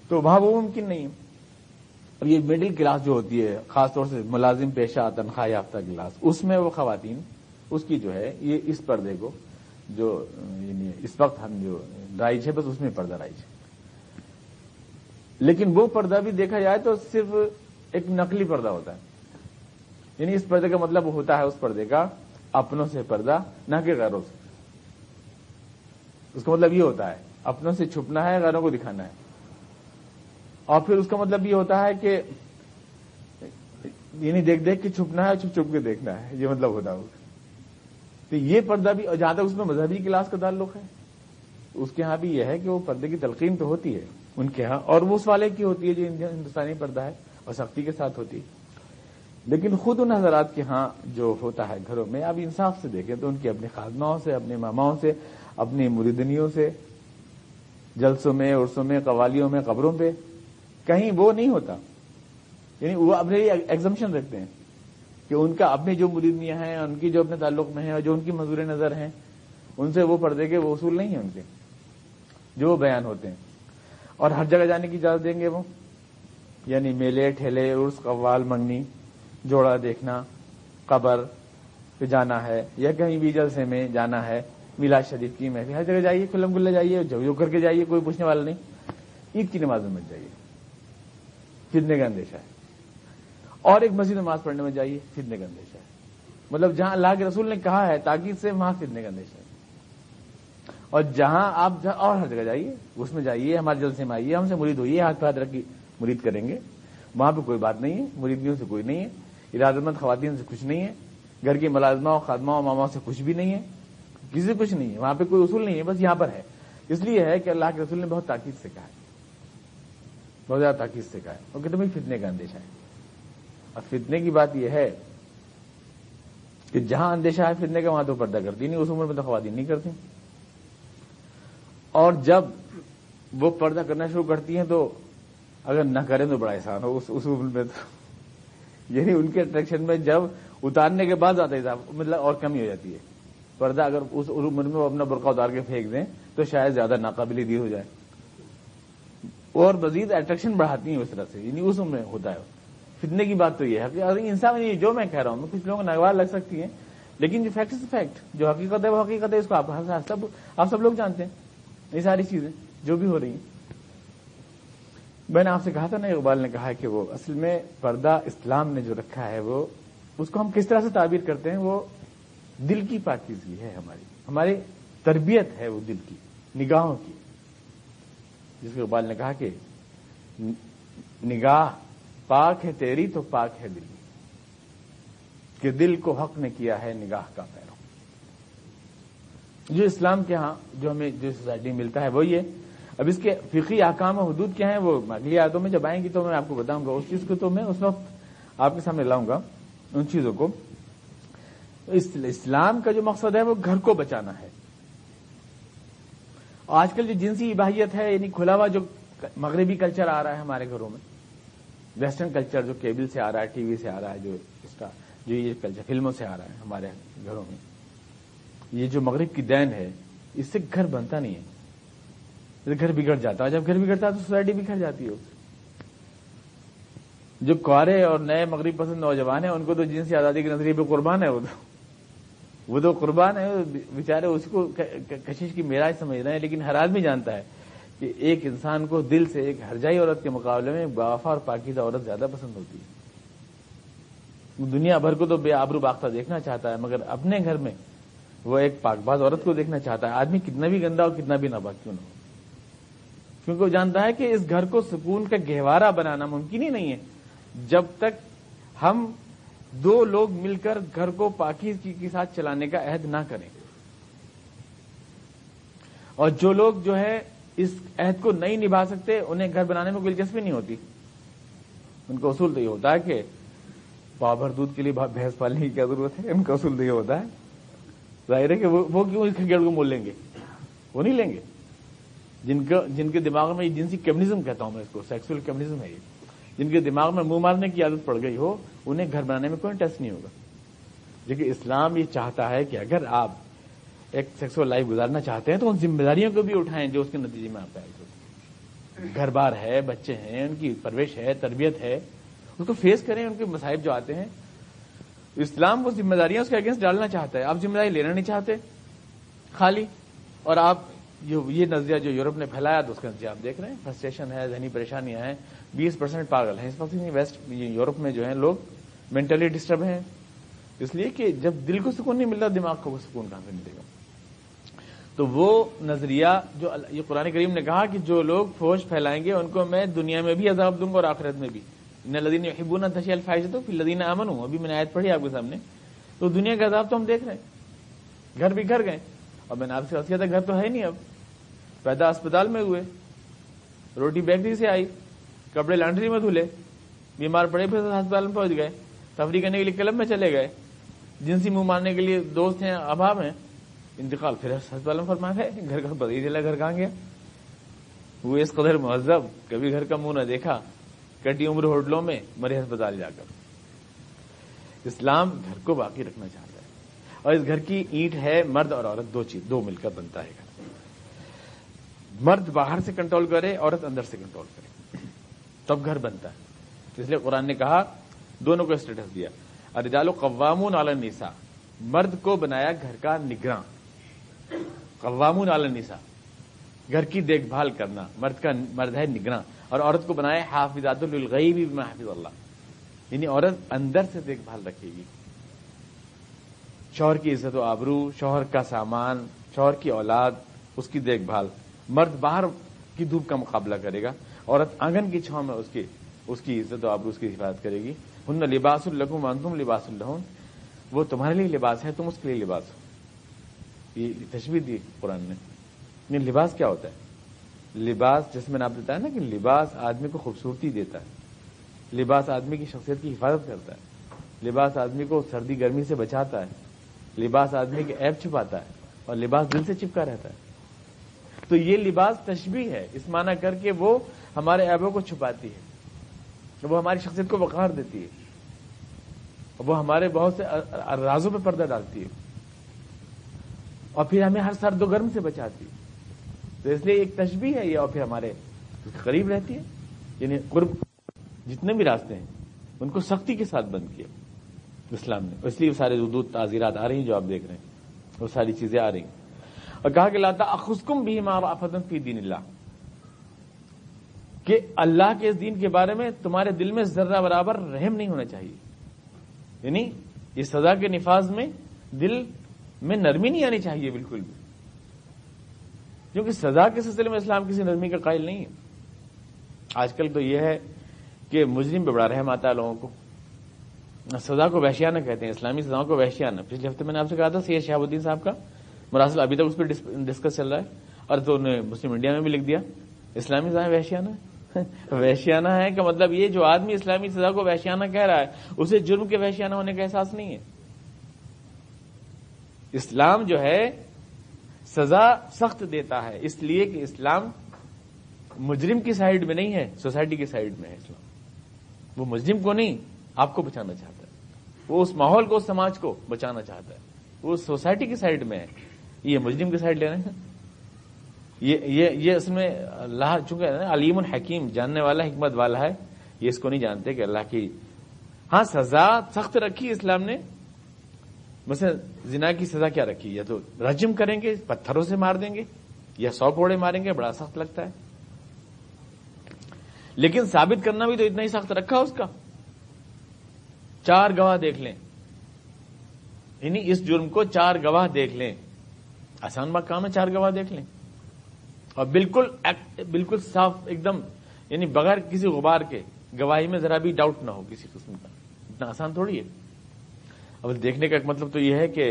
تو وہاں وہ ممکن نہیں اب یہ مڈل کلاس جو ہوتی ہے، خاص طور سے ملازم پیشہ، تنخواہ یافتہ کلاس اس میں وہ خواتین، اس کی جو ہے، یہ اس پردے کو جو یعنی اس وقت ہم جو رائج ہے بس اس میں پردہ رائج ہے لیکن وہ پردہ بھی دیکھا جائے تو صرف ایک نقلی پردہ ہوتا ہے۔ یعنی اس پردے کا مطلب ہوتا ہے اس پردے کا اپنوں سے پردہ نہ کہ غیروں سے۔ اس کا مطلب یہ ہوتا ہے، اپنوں سے چھپنا ہے، غیروں کو دکھانا ہے۔ اور پھر اس کا مطلب یہ ہوتا ہے کہ یعنی دیکھ دیکھ کے چھپنا ہے، چھپ چھپ کے دیکھنا ہے، یہ مطلب ہوتا ہے۔ تو یہ پردہ بھی جہاں تک اس میں مذہبی کلاس کا تعلق ہے، اس کے ہاں بھی یہ ہے کہ وہ پردے کی تلقین تو ہوتی ہے، ان کے ہاں اور وہ اس والے کی ہوتی ہے جو ہندوستانی پردہ ہے، اور سختی کے ساتھ ہوتی ہے۔ لیکن خود ان حضرات کے ہاں جو ہوتا ہے گھروں میں اب انصاف سے دیکھیں تو ان کی اپنی خادماؤں سے، اپنے ماماؤں سے، اپنی مریدنیوں سے، جلسوں میں عرسوں میں، قوالیوں میں، قبروں پہ، کہیں وہ نہیں ہوتا۔ یعنی وہ اپنے ایگزمشن رکھتے ہیں۔ کہ ان کا اپنے جو مریدنیاں ہیں، ان کی جو اپنے تعلق میں ہیں اور جو ان کی مزور نظر ہیں، ان سے وہ پردے کے وہ اصول نہیں ہیں ان کے، جو وہ بیان ہوتے ہیں۔ اور ہر جگہ جانے کی اجازت دیں گے وہ؟ یعنی میلے، ٹھیلے، عرس، قوال، منگنی، جوڑا دیکھنا، قبر پہ جانا ہے، یا کہیں بھی جلسے میں جانا ہے، میلاد شریف کی محفل، ہر جگہ جائیے کلم گلے جائیے جو کر کے جائیے، کوئی پوچھنے والا نہیں۔ عید کی نماز میں مت جائیے۔ فتنے کا اندیشہ ہے؟ اور ایک مسجد نماز پڑھنے میں جائیے فتنے کا اندیشہ ہے۔ مطلب جہاں اللہ کے رسول نے کہا ہے تاکہ سے وہاں فتنے کا اندیشہ ہے۔ اور جہاں آپ جہاں اور ہر جگہ جائیے، اس میں جائیے ہمارے جلسے میں آئیے، ہم سے مرید ہوئیے، ہاتھ پہ ہاتھ رکھ مرید کریں گے۔ وہاں پہ کوئی بات نہیں ہے مریدیوں سے کوئی نہیں ہے ارادت مند خواتین سے کچھ نہیں ہے، گھر کی ملازمہ خادمہ و ماما سے کچھ بھی نہیں ہے، کسی سے کچھ نہیں ہے، وہاں پہ کوئی اصول نہیں ہے، بس یہاں پر ہے۔ اس لیے ہے کہ اللہ کے رسول نے بہت تاکید سے کہا ہے۔ بہت زیادہ تاکید سے کہا ہے۔ اور کہ تمہیں فتنے کا اندیشہ ہے۔ اور فتنے کی بات یہ ہے کہ جہاں اندیشہ ہے فتنے کا، وہاں تو پردہ کرتی نہیں، اس عمر میں تو خواتین نہیں کرتی۔ اور جب وہ پردہ کرنا شروع کرتی ہیں تو اگر نہ کریں تو بڑا احسان ہو، اس عمر میں تو۔ یعنی ان کے اٹریکشن میں جب اتارنے کے بعد زیادہ حساب مطلب اور کمی ہو جاتی ہے۔ پردہ اگر اس عمر میں وہ اپنا برقع اتار کے پھینک دیں تو شاید زیادہ ناقابل دی ہو جائے۔ اور مزید اٹریکشن بڑھاتی ہیں اس طرح سے یعنی اس عمر میں ہوتا ہے۔ فتنے کی بات تو یہ ہے۔ انسان جو میں کہہ رہا ہوں کچھ لوگوں کو نگوار لگ سکتی ہے، لیکن جو فیکٹ فیکٹ جو حقیقت ہے وہ حقیقت ہے، اس کو آپ سب آپ سب لوگ جانتے ہیں۔ یہ ساری چیزیں جو بھی ہو رہی ہیں۔ میں نے آپ سے کہا تھا نا، اقبال نے کہا کہ وہ اصل میں پردہ اسلام نے جو رکھا ہے، وہ اس کو ہم کس طرح سے تعبیر کرتے ہیں؟ وہ دل کی پاکیزگی ہے ہماری۔ ہماری تربیت ہے وہ دل کی، نگاہوں کی۔ جس کو اقبال نے کہا کہ نگاہ پاک ہے تیری تو پاک ہے دل۔ کہ دل کو حق نے کیا ہے نگاہ کا پیرو۔ جو اسلام کے ہاں جو ہمیں جو سوسائٹی ملتا ہے وہ یہ اب اس کے فقی احکام و حدود کیا ہیں وہ اگلی آدوں میں جب آئیں گی تو میں آپ کو بتاؤں گا۔ اس چیز کو تو میں اس وقت آپ کے سامنے لاؤں گا۔ ان چیزوں کو۔ اسلام کا جو مقصد ہے وہ گھر کو بچانا ہے۔ آج کل جو جنسی اباہیت ہے یعنی کھلا ہوا جو مغربی کلچر آ رہا ہے ہمارے گھروں میں ویسٹرن کلچر جو کیبل سے آ رہا ہے، ٹی وی سے آ رہا ہے، جو اس کا جو یہ کلچر فلموں سے آ رہا ہے ہمارے گھروں میں۔ یہ جو مغرب کی دین ہے، اس سے گھر بنتا نہیں ہے۔ گھر بگڑ جاتا ہے۔ جب گھر بگڑتا ہے تو سوسائٹی بکھر جاتی ہے۔ جو کوارے اور نئے مغرب پسند نوجوان ہیں، ان کو تو جن سے آزادی کے نظریے پہ قربان ہے، وہ تو وہ تو قربان ہے بےچارے اس کو کشش کی میراج سمجھ رہے ہیں، لیکن ہر آدمی جانتا ہے۔ کہ ایک انسان کو دل سے ایک ہرجائی عورت کے مقابلے میں بافا اور پاکیزہ عورت زیادہ پسند ہوتی ہے۔ دنیا بھر کو تو بے آبرو باختہ دیکھنا چاہتا ہے، مگر اپنے گھر میں وہ ایک پاک باز عورت کو دیکھنا چاہتا ہے۔ آدمی کتنا بھی گندا ہو، کتنا بھی ناپاک کیوں نہ ہو۔ کیونکہ وہ جانتا ہے کہ اس گھر کو سکون کا گہوارہ بنانا ممکن ہی نہیں ہے۔ جب تک ہم دو لوگ مل کر گھر کو پاکی کے ساتھ چلانے کا عہد نہ کریں۔ اور جو لوگ جو ہے اس عہد کو نہیں نبھا سکتے، انہیں گھر بنانے میں کوئی دلچسپی نہیں ہوتی۔ ان کا اصول تو یہ ہوتا ہے کہ پاور دودھ کے لیے بھینس پالنے کی کیا ضرورت ہے؟ ان کا اصول تو یہ ہوتا ہے۔ ظاہر ہے کہ وہ کیوں اس کرکٹ کو مول لیں گے؟ وہ نہیں لیں گے۔ جن کا جن کے دماغ میں جنسی کمیونزم کہتا ہوں میں اس کو سیکسل کمیونزم ہے یہ۔ جن کے دماغ میں منہ مارنے کی عادت پڑ گئی ہو، انہیں گھر بنانے میں کوئی ٹیسٹ نہیں ہوگا۔ لیکن اسلام یہ چاہتا ہے کہ اگر آپ ایک سیکسل لائف گزارنا چاہتے ہیں تو ان ذمہ داریوں کو بھی اٹھائیں جو اس کے نتیجے میں آپ آئے گھر بار ہے، بچے ہیں، ان کی پرویش ہے، تربیت ہے۔ اس کو فیس کریں، ان کے مصائب جو آتے ہیں۔ اسلام وہ ذمہ داریاں اس کے اگینسٹ ڈالنا چاہتا ہے۔ آپ ذمہ داری لینا نہیں چاہتے۔ خالی۔ اور آپ یہ نظریہ جو یورپ نے پھیلایا تو اس کا نتیجہ آپ دیکھ رہے ہیں۔ فرسٹریشن ہے، ذہنی پریشانیاں ہیں۔ بیس پرسینٹ پاگل ہیں۔ اس وقت ویسٹ یورپ میں جو ہیں لوگ مینٹلی ڈسٹرب ہیں۔ اس لیے کہ جب دل کو سکون نہیں ملتا دماغ کو سکون کہاں سے ملے گا؟ تو وہ نظریہ جو یہ قرآن کریم نے کہا کہ جو لوگ فوج پھیلائیں گے، ان کو میں دنیا میں بھی عذاب دوں گا اور آخرت میں بھی۔ نہ لدین حبون تشی الفائش تو پھر لدین امن ہوں ابھی میں نے آیت پڑھی آپ کے سامنے۔ تو دنیا کا عذاب تو ہم دیکھ رہے ہیں۔ گھر بھی گھر گئے۔ اور میں نے آپ سے وسیع تھا گھر تو ہے نہیں اب۔ پیدا اسپتال میں ہوئے۔ روٹی بیکری سے آئی۔ کپڑے لانڈری میں دھلے۔ بیمار پڑے پھر ہسپتال میں پہنچ گئے۔ تفریح کرنے کے لیے کلب میں چلے گئے۔ جنسی منہ مارنے کے لیے دوست ہیں اباب ہیں۔ انتقال، پھر ہسپتال میں فرما ہے گھر کا بدی دلا گھر کہاں گیا؟ وہ اس قدر مہذب، کبھی گھر کا منہ نہ دیکھا، کٹی عمر ہوٹلوں میں مرے ہسپتال جا کر۔ اسلام گھر کو باقی رکھنا چاہتا ہے۔ اور اس گھر کی اینٹ ہے مرد اور عورت، دو چیز، دو مل کر بنتا ہے۔ گھر مرد باہر سے کنٹرول کرے، عورت اندر سے کنٹرول کرے۔ تب گھر بنتا ہے۔ اس لیے قرآن نے کہا، دونوں کو اسٹیٹس دیا۔ ارجال قوام النساء۔ مرد کو بنایا گھر کا نگراں۔ قوام النساء۔ گھر کی دیکھ بھال کرنا، مرد کا مرد ہے نگراں، اور عورت کو بنایا حافظات الغیب بما حافظ اللہ۔ یعنی عورت اندر سے دیکھ بھال رکھے گی۔ شوہر کی عزت و آبرو، شوہر کا سامان، شوہر کی اولاد، اس کی دیکھ بھال۔ مرد باہر کی دھوپ کا مقابلہ کرے گا، عورت آنگن کی چھاؤں میں اس کی اس کی عزت و آبرو، اس کی حفاظت کرے گی۔ ہن لباس الحم تم لباس الحم وہ تمہارے لیے لباس ہے، تم اس کے لیے لباس ہو۔ یہ تشویر دی قرآن نے۔ یعنی لباس کیا ہوتا ہے؟ لباس جس میں نے آپ بتایا نا کہ لباس آدمی کو خوبصورتی دیتا ہے۔ لباس آدمی کی شخصیت کی حفاظت کرتا ہے۔ لباس آدمی کو سردی، گرمی سے بچاتا ہے۔ لباس آدمی کے ایپ چھپاتا ہے اور لباس دل سے چپکا رہتا ہے۔ تو یہ لباس تشبیح ہے۔ اس معنی کر کے وہ ہمارے ایبوں کو چھپاتی ہے۔ وہ ہماری شخصیت کو وقار دیتی ہے۔ وہ ہمارے بہت سے رازوں پہ پردہ ڈالتی ہے۔ اور پھر ہمیں ہر سرد و گرم سے بچاتی ہے۔ تو اس لیے ایک تشبیح ہے یہ اور پھر ہمارے قریب رہتی ہے۔ یعنی قرب جتنے بھی راستے ہیں، ان کو سختی کے ساتھ بند کیا۔ اسلام نے۔ اس لیے وہ سارے دودھ تعزیرات آ رہی ہیں جو آپ دیکھ رہے ہیں۔ وہ ساری چیزیں آ رہی ہیں۔ اور کہا کہ لاتا اخسکم بھی آفتن فی دین اللہ۔ کہ اللہ کے اس دین کے بارے میں تمہارے دل میں ذرہ برابر رحم نہیں ہونا چاہیے۔ یعنی اس سزا کے نفاذ میں دل میں نرمی نہیں آنی چاہیے بالکل بھی۔ کیونکہ سزا کے سلسلے میں اسلام کسی نرمی کا قائل نہیں ہے۔ آج کل تو یہ ہے کہ مجرم پہ بڑا رحم آتا ہے لوگوں کو۔ سزا کو وحشیانہ کہتے ہیں، اسلامی سزاؤں کو وحشیانہ۔ پچھلے ہفتے میں نے آپ سے کہا تھا، سید شہاب الدین صاحب کا مراسل ابھی تک اس پہ ڈسکس چل رہا ہے۔ اور تو انہوں نے مسلم انڈیا میں بھی لکھ دیا۔ اسلامی سزائیں وحشیانہ وحشیانہ ہے کہ مطلب یہ جو آدمی اسلامی سزا کو وحشیانہ کہہ رہا ہے، اسے جرم کے وحشیانہ ہونے کا احساس نہیں ہے۔ اسلام جو ہے، سزا سخت دیتا ہے۔ اس لیے کہ اسلام مجرم کی سائڈ میں نہیں ہے سوسائٹی کی سائڈ میں ہے اسلام۔ وہ مجرم کو نہیں، آپ کو بچانا چاہتا ہے۔ وہ اس ماحول کو، اس سماج کو بچانا چاہتا ہے۔ وہ سوسائٹی کی سائڈ میں ہے۔ یہ مجرم کی سائڈ لے رہے ہیں۔ یہ اس میں اللہ، چونکہ علیم الحکیم، جاننے والا حکمت والا ہے۔ یہ اس کو نہیں جانتے کہ اللہ کی ہاں سزا سخت رکھی اسلام نے۔ مثلا زنا کی سزا کیا رکھی؟ یا تو رجم کریں گے، پتھروں سے مار دیں گے، یا سو کوڑے ماریں گے، بڑا سخت لگتا ہے۔ لیکن ثابت کرنا بھی تو اتنا ہی سخت رکھا اس کا۔ چار گواہ دیکھ لیں۔ یعنی اس جرم کو چار گواہ دیکھ لیں۔ آسان بات کام ہے، چار گواہ دیکھ لیں۔ اور بالکل بالکل صاف، ایک دم یعنی بغیر کسی غبار کے، گواہی میں ذرا بھی ڈاؤٹ نہ ہو کسی قسم کا۔ اتنا آسان تھوڑی ہے۔ اب دیکھنے کا ایک مطلب تو یہ ہے کہ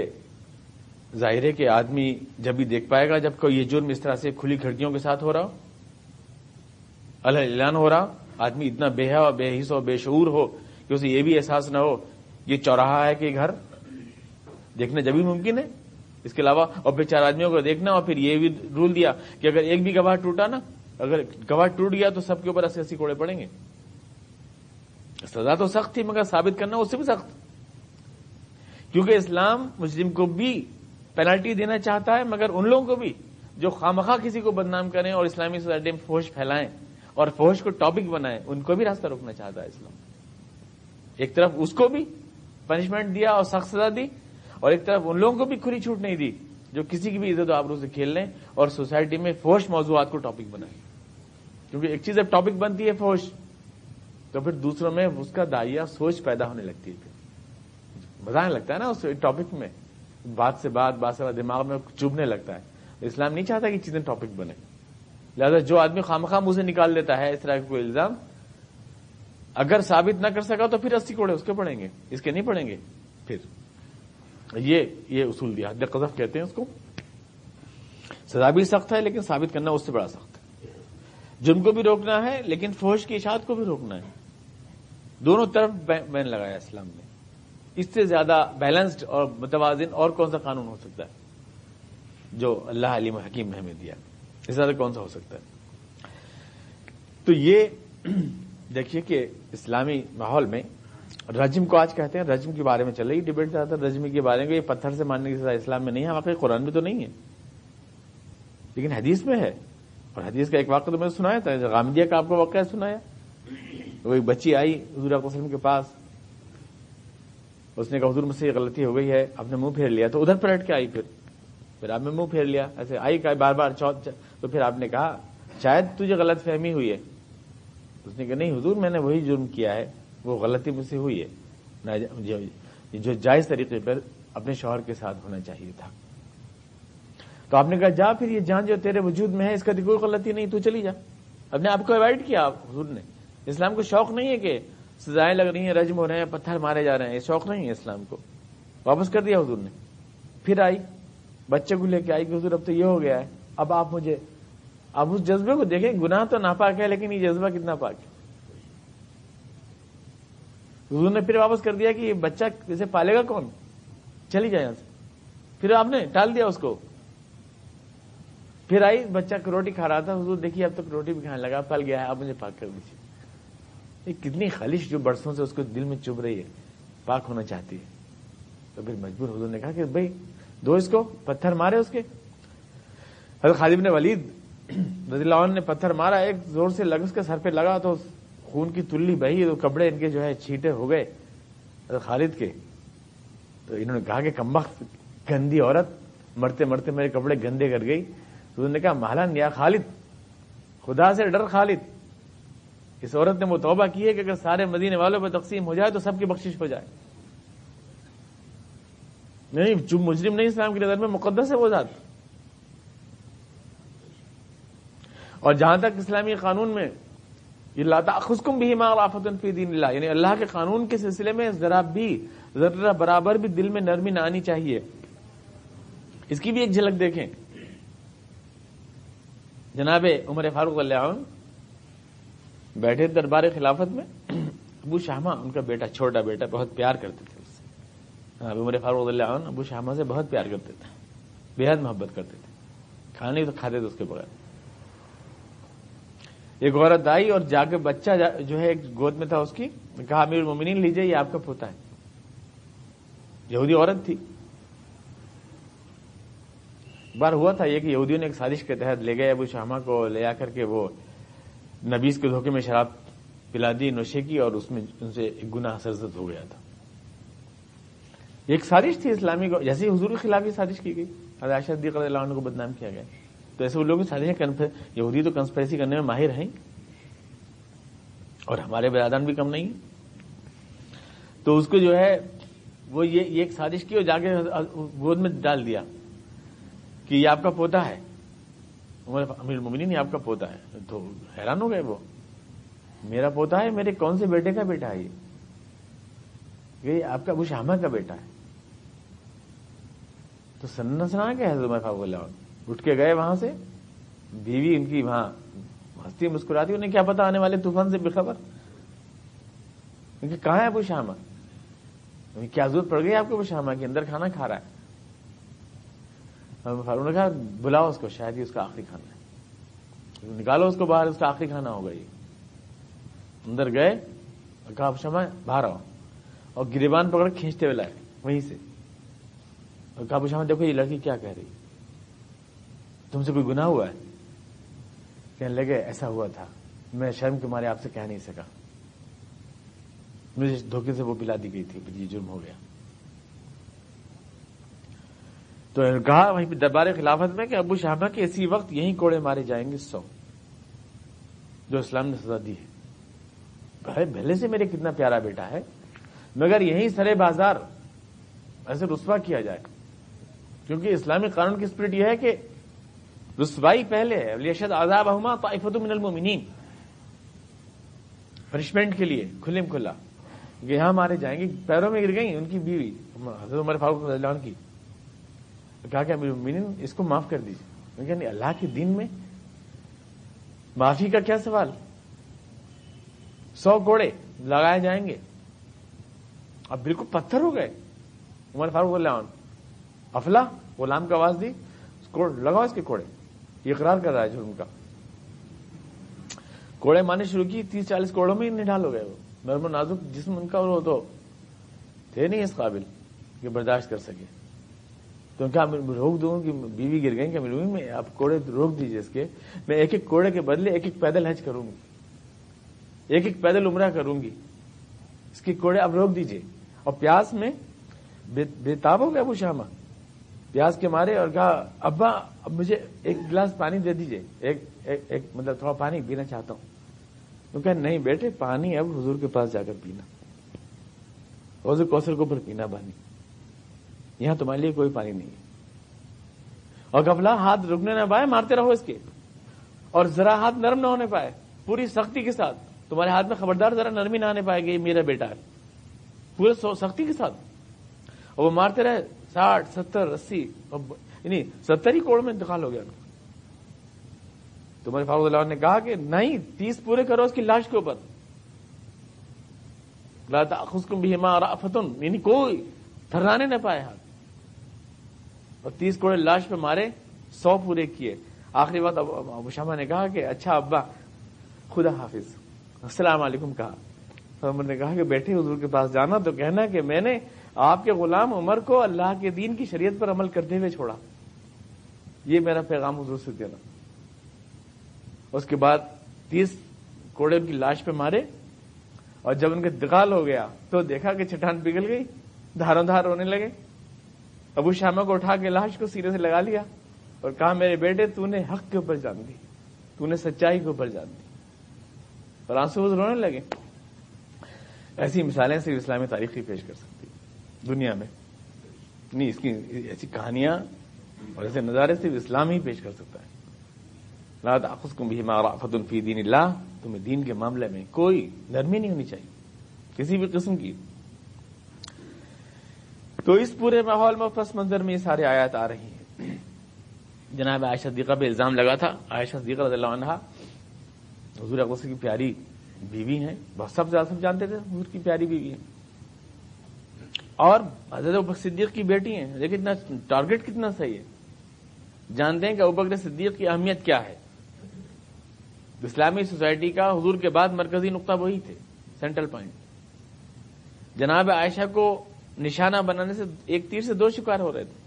ظاہر ہے کہ آدمی جب بھی دیکھ پائے گا، جب کوئی یہ جرم اس طرح سے کھلی کھڑکیوں کے ساتھ ہو رہا ہو، اللہ اعلان ہو رہا، آدمی اتنا بے حا بے حص ہو بے شعور ہو کہ اسے یہ بھی احساس نہ ہو، یہ چوراہا ہے کہ گھر دیکھنا جبھی ممکن ہے۔ اس کے علاوہ، اور پھر چار آدمیوں کو دیکھنا، اور پھر یہ بھی رول دیا کہ اگر ایک بھی گواہ ٹوٹا نا، اگر گواہ ٹوٹ گیا تو سب کے اوپر اسی اسی کوڑے پڑیں گے۔ سزا تو سخت تھی، مگر ثابت کرنا اس سے بھی سخت۔ کیونکہ اسلام مسلم کو بھی پینلٹی دینا چاہتا ہے، مگر ان لوگوں کو بھی جو خامخواہ کسی کو بدنام کریں اور اسلامی سوسائٹی میں فوج پھیلائیں اور فوج کو ٹاپک بنائیں، ان کو بھی راستہ روکنا چاہتا ہے اسلام۔ ایک طرف اس کو بھی پنشمنٹ دیا اور سخت سزا دی، اور ایک طرف ان لوگوں کو بھی کھلی چھوٹ نہیں دی جو کسی کی بھی عزت و آبرو سے کھیل لیں اور سوسائٹی میں فوش موضوعات کو ٹاپک بنائیں۔ کیونکہ ایک چیز اب ٹاپک بنتی ہے فوش تو پھر دوسروں میں اس کا دائیا، سوچ پیدا ہونے لگتی ہے۔ پھر مزہ لگتا ہے نا اس ٹاپک میں۔ بات سے بات بات سے بات، دماغ میں چبھنے لگتا ہے۔ اسلام نہیں چاہتا کہ چیزیں ٹاپک بنے لہٰذا جو آدمی خام خام اسے نکال لیتا ہے اس طرح کا کوئی الزام، اگر ثابت نہ کر سکا تو پھر اسی کوڑے اس کے پڑیں گے۔ اس کے نہیں پڑیں گے۔ پھر یہ یہ اصول دیا۔ حد قذف کہتے ہیں اس کو۔ سزا بھی سخت ہے لیکن ثابت کرنا اس سے بڑا سخت ہے۔ جرم کو بھی روکنا ہے لیکن فوج کی اشاعت کو بھی روکنا ہے۔ دونوں طرف بین لگایا اسلام نے۔ اس سے زیادہ بیلنسڈ اور متوازن اور کون سا قانون ہو سکتا ہے؟ جو اللہ علیم حکیم نے ہمیں دیا۔ اس سے زیادہ کون سا ہو سکتا ہے؟ تو یہ دیکھیے کہ اسلامی ماحول میں رجم کو آج کہتے ہیں، رجم کے بارے میں چل رہی ڈبیٹ زیادہ تر، رجم کے بارے میں یہ پتھر سے ماننے کی سزا اسلام میں نہیں ہے واقعی قرآن میں تو نہیں ہے۔ لیکن حدیث میں ہے۔ اور حدیث کا ایک واقعہ تو میں نے سنایا تھا، غامدیہ کا آپ کو واقعہ سنایا۔ وہ ایک بچی آئی حضور وسلم کے پاس۔ اس نے کہا، حضور مجھ سے یہ غلطی ہو گئی ہے آپ نے منہ پھیر لیا. تو ادھر پلٹ کے آئی پھر۔ پھر آپ نے منہ پھیر لیا۔ ایسے آئی کہ بار بار چوتھ تو پھر آپ نے کہا، شاید تجھے غلط فہمی ہوئی ہے. اس نے کہا، نہیں حضور، میں نے وہی جرم کیا ہے، وہ غلطی مجھ سے ہوئی ہے۔ جو جائز طریقے پر اپنے شوہر کے ساتھ ہونا چاہیے تھا۔ تو آپ نے کہا، جا پھر، یہ جان جو تیرے وجود میں ہے، اس کا کوئی غلطی نہیں، تو چلی جا۔ اپنے آپ کو اوائڈ کیا، حضور نے۔ اسلام کو شوق نہیں ہے کہ سزائیں لگ رہی ہیں، رجم ہو رہے ہیں، پتھر مارے جا رہے ہیں۔ یہ شوق نہیں ہے اسلام کو۔ واپس کر دیا حضور نے۔ پھر آئی، بچے کو لے کے آئی کہ حضور اب تو یہ ہو گیا ہے۔ اب آپ مجھے اب اس جذبے کو دیکھیں، گناہ تو ناپاک ہے، لیکن یہ جذبہ کتنا پاک ہے۔ حضور نے پھر واپس کر دیا کہ یہ بچہ اسے پالے گا کون؟ چلی جائے یہاں سے۔ پھر آپ نے ٹال دیا اس کو۔ پھر آئی، بچہ روٹی کھا رہا تھا۔ حضور دیکھیے، اب تک روٹی بھی کھانے لگا پل گیا ہے اب مجھے پاک کر دیجیے یہ کتنی خالش جو برسوں سے اس کو دل میں چب رہی ہے، پاک ہونا چاہتی ہے۔ تو پھر مجبور حضور نے کہا کہ بھائی، دو اس کو، پتھر مارے اس کے۔ حضرت خالد نے ولید رضی اللہ عنہ نے پتھر مارا، ایک زور سے لگ اس کے سر پہ لگا تو خون کی تلی بہی، تو کپڑے ان کے جو ہے چھیٹے ہو گئے حضرت خالد کے۔ تو انہوں نے کہا کہ کمبخت گندی عورت مرتے مرتے میرے کپڑے گندے کر گئی۔ تو انہوں نے کہا مالن یا خالد، خدا سے ڈر خالد۔ اس عورت نے وہ توبہ کی ہے کہ اگر سارے مدینے والوں پہ تقسیم ہو جائے تو سب کی بخشش ہو جائے۔ نہیں چپ مجرم نہیں اسلام کی نظر میں مقدس ہے وہ ذات۔ اور جہاں تک اسلامی قانون میں یہ لاتا خسکم بھی آفت دین اللہ یعنی اللہ کے قانون کے سلسلے میں ذرا بھی ذرا برابر بھی دل میں نرمی نہ آنی چاہیے۔ اس کی بھی ایک جھلک دیکھیں۔ جناب عمر فاروق اللہ عنہ بیٹھے دربار خلافت میں، ابو شاہمہ ان کا بیٹا، چھوٹا بیٹا، بہت پیار کرتے تھے اس سے۔ عمر فاروق اللہ عنہ، ابو شاہمہ سے بہت پیار کرتے تھے۔ بے حد محبت کرتے تھے۔ کھانے تو کھاتے تھے اس کے بغیر۔ ایک عورت آئی اور جا کے بچہ جو ہے گود میں تھا اس کی کہا، امیر مومنین لیجیے یہ آپ کا پوتا ہے۔ یہودی عورت تھی۔ بار ہوا تھا یہ کہ یہودیوں نے ایک سازش کے تحت لے گئے ابو شاہما کو، لے آ کر کے وہ نبیز کے دھوکے میں شراب پلا دی، نشے کی اور اس میں ان سے ایک گنا سرزد ہو گیا تھا۔ ایک سازش تھی اسلامی کو جیسے حضور کے خلاف یہ سازش کی گئی، حضرت اللہ عنہ کو بدنام کیا گیا۔ تو ایسے وہ لوگ سازشیں یہودی تو کنسپریسی کرنے میں ماہر ہیں۔ اور ہمارے برادان بھی کم نہیں۔ تو اس کو جو ہے، وہ یہ ایک سازش کی اور جا کے گود میں ڈال دیا کہ یہ آپ کا پوتا ہے۔ امیر ممنی آپ کا پوتا ہے۔ تو حیران ہو گئے وہ۔ میرا پوتا ہے، میرے کون سے بیٹے کا بیٹا ہے یہ؟ آپ کا ابو شامہ کا بیٹا ہے۔ تو سننا سنا کیا ہے فاغ اللہ اٹھ کے گئے وہاں سے۔ بیوی ان کی وہاں ہستی مسکراتی، انہیں کیا پتا آنے والے طوفان سے بےخبر کہاں ہے ابو شامہ؟ کیا ضرورت پڑ گئی آپ کو ابو شامہ کے اندر کھانا کھا رہا ہے؟ فاروق نے کہا، بلاؤ اس کو، شاید ہی اس کا آخری کھانا ہے۔ نکالو اس کو باہر، اس کا آخری کھانا ہوگا یہ۔ اندر گئے، اور کہا شما باہر آؤ۔ اور گریبان پکڑ کھینچتے ہوئے لائے، وہیں سے۔ اور کہا شما دیکھو یہ لڑکی کیا کہہ رہی تم سے کوئی گناہ ہوا ہے؟ کہنے لگے، ایسا ہوا تھا۔ میں شرم کے مارے آپ سے کہہ نہیں سکا۔ مجھے دھوکے سے وہ پلا دی گئی تھی یہ جرم ہو گیا۔ تو کہا وہیں پہ دربار خلافت میں کہ ابو شاہبہ کے اسی وقت یہیں کوڑے مارے جائیں گے سو جو اسلام نے سزا دی ہے۔ پہلے سے میرے کتنا پیارا بیٹا ہے۔ مگر یہیں سرے بازار ایسے رسوا کیا جائے۔ کیونکہ اسلامی قانون کی اسپرٹ یہ ہے کہ رسوائی پہلے ہے۔ لیشد آزاد احما طائفت من المومنین پنشمنٹ کے لیے کھلم کھلا۔ کہ یہاں مارے جائیں گے۔ پیروں میں گر گئی ان کی بیوی، حضرت عمر فاروق اللہ کی۔ کہا کہ امیر اس کو معاف کر دیجیے یعنی اللہ کے دین میں معافی کا کیا سوال؟ سو گھوڑے لگائے جائیں گے۔ اب بالکل پتھر ہو گئے۔ عمر فاروق اللہ افلا، غلام کی آواز دی لگاؤ اس کے کوڑے یہ اقرار کر رہا ہے جرم کا۔ کوڑے مارنے شروع کی، تیس چالیس کوڑوں میں نڈال ہو گئے وہ۔ نرم نازک جسم ان کا وہ تو تھے نہیں اس قابل کہ برداشت کر سکے۔ تو کیا روک دوں کہ بیوی گر گئی کہ میں آپ کوڑے روک دیجیے اس کے۔ میں ایک ایک کوڑے کے بدلے ایک ایک پیدل حج کروں گی۔ ایک ایک پیدل عمرہ کروں گی۔ اس کے کوڑے اب روک دیجیے اور پیاس میں بے تاب ہو گیا وہ شامہ۔ پیاس کے مارے اور کہا، ابا، اب مجھے ایک گلاس پانی دے دیجیے ایک ایک مطلب تھوڑا پانی پینا چاہتا ہوں۔ تو کہ نہیں بیٹے، پانی اب حضور کے پاس جا کر پینا۔ حضور کوثر کے اوپر پینا پانی۔ یہاں تمہارے لیے کوئی پانی نہیں ہے۔ اور گفلا ہاتھ رکنے نہ پائے، مارتے رہو اس کے۔ اور ذرا ہاتھ نرم نہ ہونے پائے، پوری سختی کے ساتھ۔ تمہارے ہاتھ میں خبردار ذرا نرمی نہ آنے پائے گی، میرا بیٹا ہے۔ پورے سختی کے ساتھ۔ اور وہ مارتے رہے، ساٹھ، ستر، اسی یعنی ستر ہی کوڑ میں انتقال ہو گیا۔ تمہارے فاروق اللہ نے کہا کہ نہیں، تیس پورے کرو اس کی لاش کے اوپر۔ خسکم بھی فتن یعنی کوئی تھرانے نہ پائے ہاتھ۔ اور تیس کوڑے لاش پہ مارے، سو پورے کیے۔ آخری بات ابو شامہ نے کہا کہ اچھا ابا، خدا حافظ۔ السلام علیکم کہا۔ نے کہا کہ بیٹھے حضور کے پاس جانا تو کہنا کہ میں نے آپ کے غلام عمر کو اللہ کے دین کی شریعت پر عمل کرتے ہوئے چھوڑا۔ یہ میرا پیغام حضور سے دینا۔ اس کے بعد تیس کوڑے ان کی لاش پہ مارے اور جب ان کا دقال ہو گیا تو دیکھا کہ چٹان پگھل گئی، دھاروں دھار ہونے لگے۔ ابو شامہ کو اٹھا کے لاش کو سیرے سے لگا لیا اور کہا، میرے بیٹے، تو نے حق کے اوپر جان دی، تو نے سچائی کے اوپر جان دی۔ اور آنسو رونے لگے۔ ایسی مثالیں صرف اسلامی تاریخی پیش کر سکتی۔ دنیا میں۔ نہیں، اس کی ایسی کہانیاں اور ایسے نظارے صرف اسلام ہی پیش کر سکتا ہے۔ لاد آخذ کو بھی مارافت الفی دین اللہ تمہیں دین کے معاملے میں کوئی نرمی نہیں ہونی چاہیے۔ کسی بھی قسم کی۔ تو اس پورے ماحول میں پس منظر میں یہ سارے آیات آ رہی ہیں۔ جناب عائشہ دیقہ پہ الزام لگا تھا۔ عائشہ دیقہ رضی اللہ عنہ حضور اقبص کی پیاری بیوی ہیں۔ بہت سب زیادہ سب جانتے تھے، حضور کی پیاری بیوی ہیں۔ اور حضرت صدیق کی بیٹی ہیں۔ لیکن اتنا ٹارگیٹ کتنا صحیح ہے۔ جانتے ہیں کہ ابکر صدیق کی اہمیت کیا ہے۔ اسلامی سوسائٹی کا حضور کے بعد مرکزی نقطہ وہی تھے سینٹرل پوائنٹ جناب عائشہ کو نشانہ بنانے سے ایک تیر سے دو شکار ہو رہے تھے۔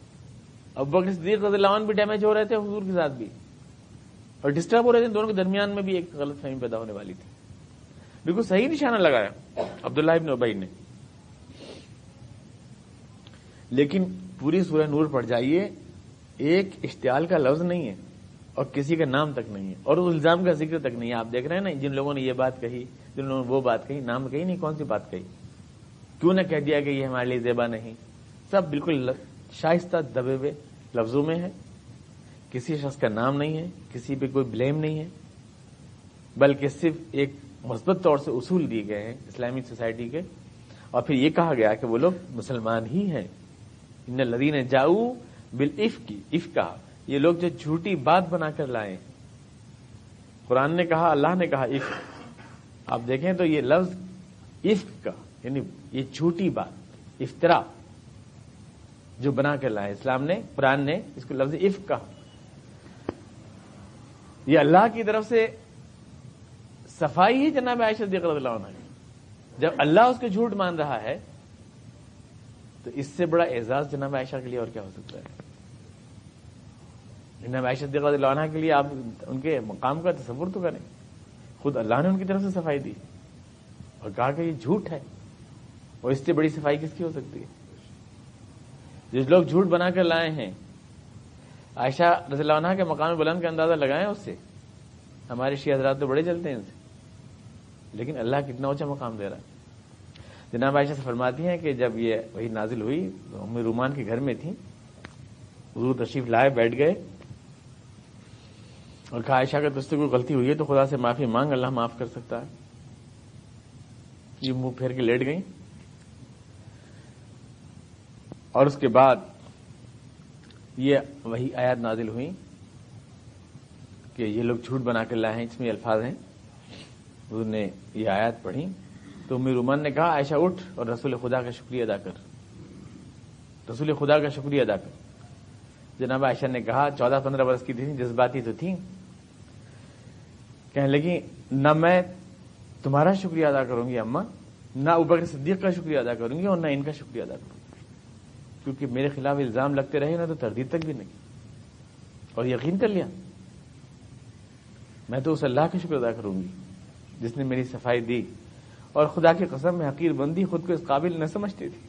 اب بکر صدیق رضی اللہ عنہ بھی ڈیمیج ہو رہے تھے، حضور کے ساتھ بھی۔ اور ڈسٹرب ہو رہے تھے دونوں کے درمیان میں بھی ایک غلط فہمی پیدا ہونے والی تھی۔ بالکل صحیح نشانہ لگایا عبداللہ ابن ابئی نے۔ لیکن پوری سورہ نور پڑ جائیے، ایک اشتعال کا لفظ نہیں ہے اور کسی کا نام تک نہیں ہے۔ اور اس الزام کا ذکر تک نہیں ہے۔ آپ دیکھ رہے ہیں نا، جن لوگوں نے یہ بات کہی، جن لوگوں نے وہ بات کہی، نام کہی نہیں، کون سی بات کہی؟ کیوں نہ کہہ دیا کہ یہ ہمارے لیے زیبا نہیں؟ سب بالکل شائستہ دبے ہوئے لفظوں میں ہے کسی شخص کا نام نہیں ہے، کسی پہ کوئی بلیم نہیں ہے، بلکہ صرف ایک مثبت طور سے اصول دیے گئے ہیں اسلامی سوسائٹی کے۔ اور پھر یہ کہا گیا کہ وہ لوگ مسلمان ہی ہیں۔ ان لدین جاؤ بل اف کی اف کہا یہ لوگ جو جھوٹی بات بنا کر لائے قرآن نے کہا، اللہ نے کہا اف آپ دیکھیں تو یہ لفظ عفق کا۔ یعنی یہ جھوٹی بات افطرا جو بنا کر لائے اسلام نے، قرآن نے اس کو لفظ عفق کہا۔ یہ اللہ کی طرف سے صفائی ہی جناب عائشہ رضی اللہ عنہ جب اللہ اس کو جھوٹ مان رہا ہے، تو اس سے بڑا اعزاز جناب عائشہ کے لیے اور کیا ہو سکتا ہے؟ جناب عائشہ رضی اللہ عنہ کے لیے آپ ان کے مقام کا تصور تو کریں۔ خود اللہ نے ان کی طرف سے صفائی دی اور کہا کہ یہ جھوٹ ہے۔ اور اس سے بڑی صفائی کس کی ہو سکتی ہے؟ جو لوگ جھوٹ بنا کر لائے ہیں، عائشہ رضی اللہ عنہ کے مقام بلند کا اندازہ لگائیں اس سے۔ ہمارے شی حضرات تو بڑے چلتے ہیں ان سے۔ لیکن اللہ کتنا اونچا مقام دے رہا ہے۔ جناب عائشہ سے فرماتی ہیں کہ جب یہ وہی نازل ہوئی، تو ہم رومان کے گھر میں تھیں۔ حضور تشریف لائے، بیٹھ گئے۔ اور کہا، عائشہ کا دست کوئی غلطی ہوئی ہے تو خدا سے معافی مانگ، اللہ معاف کر سکتا ہے۔ یہ منہ پھیر کے لیٹ گئی اور اس کے بعد یہ وہی آیات نازل ہوئی کہ یہ لوگ جھوٹ بنا کر لائے ہیں، اس میں الفاظ ہیں۔ حضور نے یہ آیات پڑھی۔ تو امیر عمان نے کہا، عائشہ اٹھ اور رسول خدا کا شکریہ ادا کر۔ رسول خدا کا شکریہ ادا کر۔ جناب عائشہ نے کہا، چودہ پندرہ برس کی تھی جذباتی تو تھیں۔ کہنے لگی نہ میں تمہارا شکریہ ادا کروں گی اما نہ اوبر صدیق کا شکریہ ادا کروں گی اور نہ ان کا شکریہ ادا کروں گی۔ کیونکہ میرے خلاف الزام لگتے رہے نا تو تردید تک بھی نہیں۔ اور یقین کر لیا۔ میں تو اس اللہ کا شکر ادا کروں گی، جس نے میری صفائی دی۔ اور خدا کی قسم، میں حقیر بندی خود کو اس قابل نہ سمجھتی تھی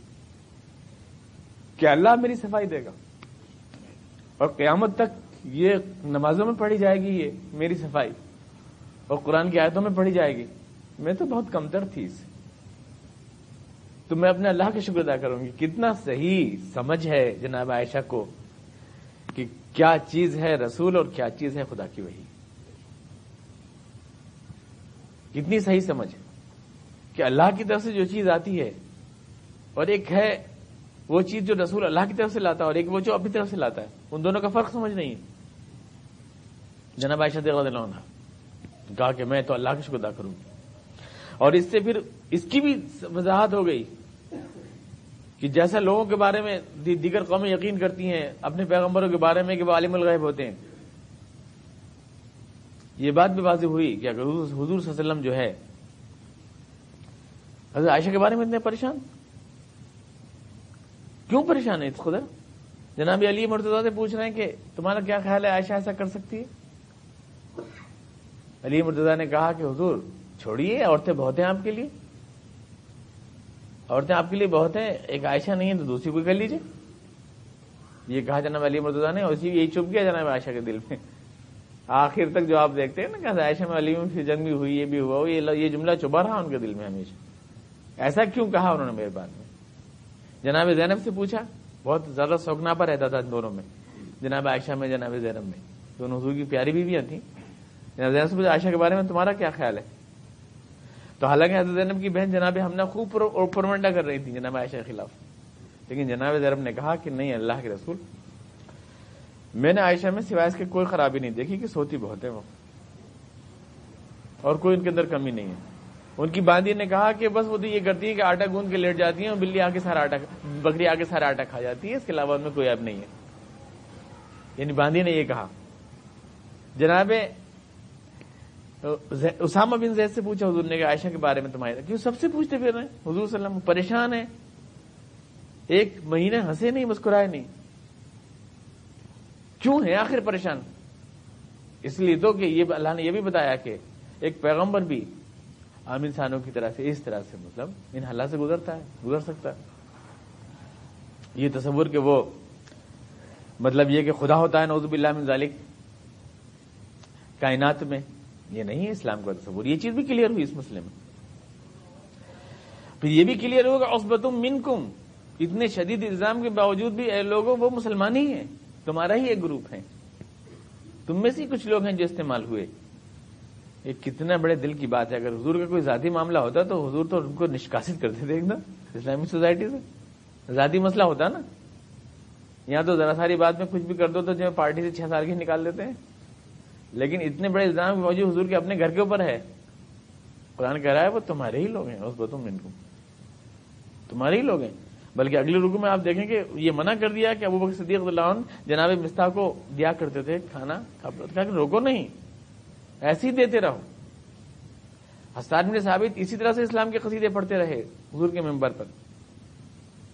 کہ اللہ میری صفائی دے گا۔ اور قیامت تک یہ نمازوں میں پڑھی جائے گی، یہ میری صفائی۔ اور قرآن کی آیتوں میں پڑھی جائے گی۔ میں تو بہت کمتر تھی اس سے۔ تو میں اپنے اللہ کا شکر ادا کروں گی۔ کتنا صحیح سمجھ ہے جناب عائشہ کو کہ کیا چیز ہے رسول اور کیا چیز ہے خدا کی وہی کتنی صحیح سمجھ کہ اللہ کی طرف سے جو چیز آتی ہے اور ایک ہے وہ چیز جو رسول اللہ کی طرف سے لاتا ہے اور ایک وہ جو اپنی طرف سے لاتا ہے۔ ان دونوں کا فرق سمجھ نہیں ہے۔ جناب عائشہ عنہ کہا کہ میں تو اللہ کا شکر ادا کروں گی۔ اور اس سے پھر اس کی بھی وضاحت ہو گئی کہ جیسا لوگوں کے بارے میں دیگر قومیں یقین کرتی ہیں، اپنے پیغمبروں کے بارے میں کہ وہ عالم الغیب ہوتے ہیں۔ یہ بات بھی واضح ہوئی کہ اگر حضور صلی اللہ علیہ وسلم جو ہے، حضرت عائشہ کے بارے میں اتنے پریشان؟ کیوں پریشان ہے خدا؟ جناب علی مرتضی سے پوچھ رہے ہیں کہ تمہارا کیا خیال ہے، عائشہ ایسا کر سکتی ہے؟ علی مرتضی نے کہا کہ حضور چھوڑیے، عورتیں بہت ہیں آپ کے لیے۔ عورتیں آپ کے لیے بہت ہیں، ایک عائشہ نہیں ہے تو دوسری کوئی کر لیجیے یہ کہا جناب علی مرتضی نے اسی یہی چپ کیا جناب عائشہ کے دل میں۔ آخر تک جو آپ دیکھتے ہیں نا، کہ عائشہ میں علی میں جنگ بھی ہوئی، یہ بھی ہوا یہ جملہ چبا رہا ان کے دل میں ہمیشہ۔ ایسا کیوں کہا انہوں نے میرے بات میں؟ جناب زینب سے پوچھا۔ بہت زیادہ سوکنا پر رہتا تھا دونوں میں۔ جناب عائشہ میں، جناب زینب میں۔ دونوں حضور کی پیاری بیویاں تھیں۔ جناب زینب سے پوچھا، عائشہ کے بارے میں تمہارا کیا خیال ہے؟ تو حالانکہ حضرت زینب کی بہن جناب ہم نے خوب پرمنڈا کر رہی تھی جناب عائشہ کے خلاف۔ لیکن جناب زینب نے کہا کہ نہیں، اللہ کے رسول۔ میں نے عائشہ میں سوائے اس کے کوئی خرابی نہیں دیکھی کہ سوتی بہت ہے وہ۔ اور کوئی ان کے اندر کمی نہیں ہے۔ ان کی باندھی نے کہا کہ بس وہ تو یہ کرتی ہے کہ آٹا گوند کے لیٹ جاتی ہے اور بلی آگے سارا آٹا بکری آگے سارا آٹا کھا جاتی ہے، اس کے علاوہ ان میں کوئی ایپ نہیں ہے۔ یعنی باندھی نے یہ کہا۔ جناب اسامہ بن زید سے پوچھا، حضور نے کہ عائشہ کے بارے میں تمہارے کیوں سب سے پوچھتے پھر رہے حضور صلی اللہ علیہ وسلم پریشان ہے ایک مہینے ہنسے نہیں، مسکرائے نہیں۔ کیوں ہے آخر پریشان۔ اس لیے تو کہ یہ اللہ نے یہ بھی بتایا کہ ایک پیغمبر بھی عام انسانوں کی طرح سے اس طرح سے مطلب ان حالات سے گزرتا ہے، گزر سکتا ہے۔ یہ تصور کہ وہ مطلب یہ کہ خدا ہوتا ہے نوزب اللہ من ذالک، کائنات میں یہ نہیں ہے اسلام کا تصور، یہ چیز بھی کلیئر ہوئی اس مسئلے میں۔ پھر یہ بھی کلیئر ہوگا، عصبتم منکم۔ اتنے شدید الزام کے باوجود بھی اے لوگوں، وہ مسلمان ہی ہیں، تمہارا ہی ایک گروپ ہے تم میں سے کچھ لوگ ہیں جو استعمال ہوئے۔ یہ کتنا بڑے دل کی بات ہے۔ اگر حضور کا کوئی ذاتی معاملہ ہوتا تو حضور تو ان کو نشکاست کرتے تھے ایک دم اسلامک سوسائٹی سے۔ ذاتی مسئلہ ہوتا نا۔ یہاں تو ذرا ساری بات میں کچھ بھی کر دو تو جو پارٹی سے چھ سال کی نکال دیتے ہیں۔ لیکن اتنے بڑے الزام موجود حضور کے اپنے گھر کے اوپر ہے۔ قرآن کہہ رہا ہے، وہ تمہارے ہی لوگ ہیں اس بتوں ان کو تمہارے ہی لوگ ہیں۔ بلکہ اگلے رکو میں آپ دیکھیں کہ یہ منع کر دیا کہ ابو بکر صدیق اللہ جناب مستہ کو دیا کرتے تھے کھانا کہ روکو نہیں، ایسے ہی دیتے رہو۔ حسان بن ثابت اسی طرح سے اسلام کے قصیدے پڑھتے رہے حضور کے ممبر پر۔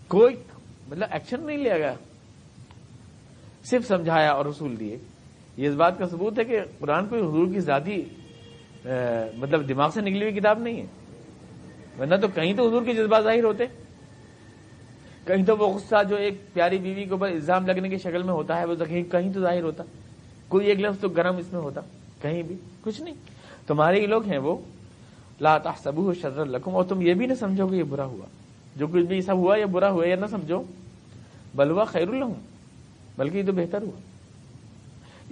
کوئی مطلب ایکشن نہیں لیا گیا، صرف سمجھایا اور رسول دیے۔ یہ اس بات کا ثبوت ہے کہ قرآن کوئی حضور کی ذاتی مطلب دماغ سے نکلی ہوئی کتاب نہیں ہے۔ ورنہ تو کہیں تو حضور کے جذبات ظاہر ہوتے۔ کہیں تو وہ غصہ جو ایک پیاری بیوی کے اوپر الزام لگنے کی شکل میں ہوتا ہے، وہ کہیں تو ظاہر ہوتا۔ کوئی ایک لفظ تو گرم اس میں ہوتا، کہیں بھی۔ کچھ نہیں۔ تمہارے ہی لوگ ہیں وہ۔ لا تحسبوه شر لکم، اور تم یہ بھی نہ سمجھو کہ یہ برا ہوا۔ جو کچھ بھی سب ہوا یا برا ہوا یا نہ سمجھو۔ بلوا خیر الحم بلکہ یہ تو بہتر ہوا۔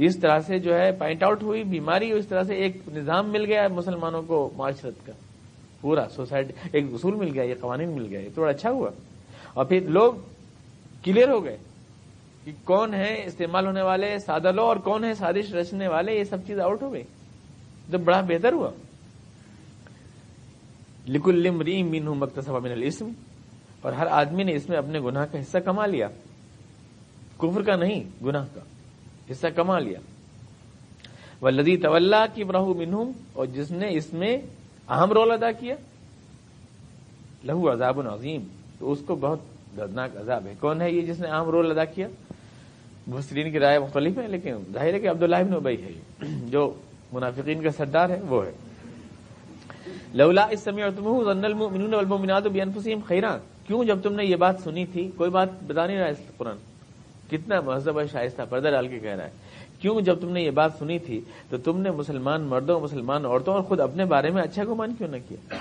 اس طرح سے جو ہے پوائنٹ آؤٹ ہوئی بیماری اس طرح سے ایک نظام مل گیا مسلمانوں کو معاشرت کا۔ پورا سوسائٹی ایک اصول مل گیا، یہ قوانین مل گیا یہ تھوڑا اچھا ہوا۔ اور پھر لوگ کلیئر ہو گئے کہ کون ہے استعمال ہونے والے سادہ لو اور کون ہے سازش رچنے والے، یہ سب چیز آؤٹ ہو گئی۔ تو بڑا بہتر ہوا۔ لکل ریم مین ہوں مکتصب من الاسم اور ہر آدمی نے اس میں اپنے گناہ کا حصہ کما لیا۔ کفر کا نہیں، گناہ کا۔ حصہ کما لیا۔ وہ لدی طول کی براہ منہم، اور جس نے اس میں اہم رول ادا کیا، لہو عذاب العظیم تو اس کو بہت دردناک عذاب ہے۔ کون ہے یہ جس نے اہم رول ادا کیا؟ مفسرین کی رائے مختلف ہے، لیکن ظاہر ہے کہ عبداللہ ابن ابئی ہے۔ جو منافقین کا سردار ہے، وہ ہے۔ لولا اس سمے اور تم خیران۔ کیوں جب تم نے یہ بات سنی تھی؟ کوئی بات بتا نہیں رہا اس قرآن۔ کتنا مہذب ہے شائستہ پردہ ڈال کے کہہ رہا ہے۔ کیوں جب تم نے یہ بات سنی تھی تو تم نے مسلمان مردوں، مسلمان عورتوں اور خود اپنے بارے میں اچھا گمان کیوں نہ کیا؟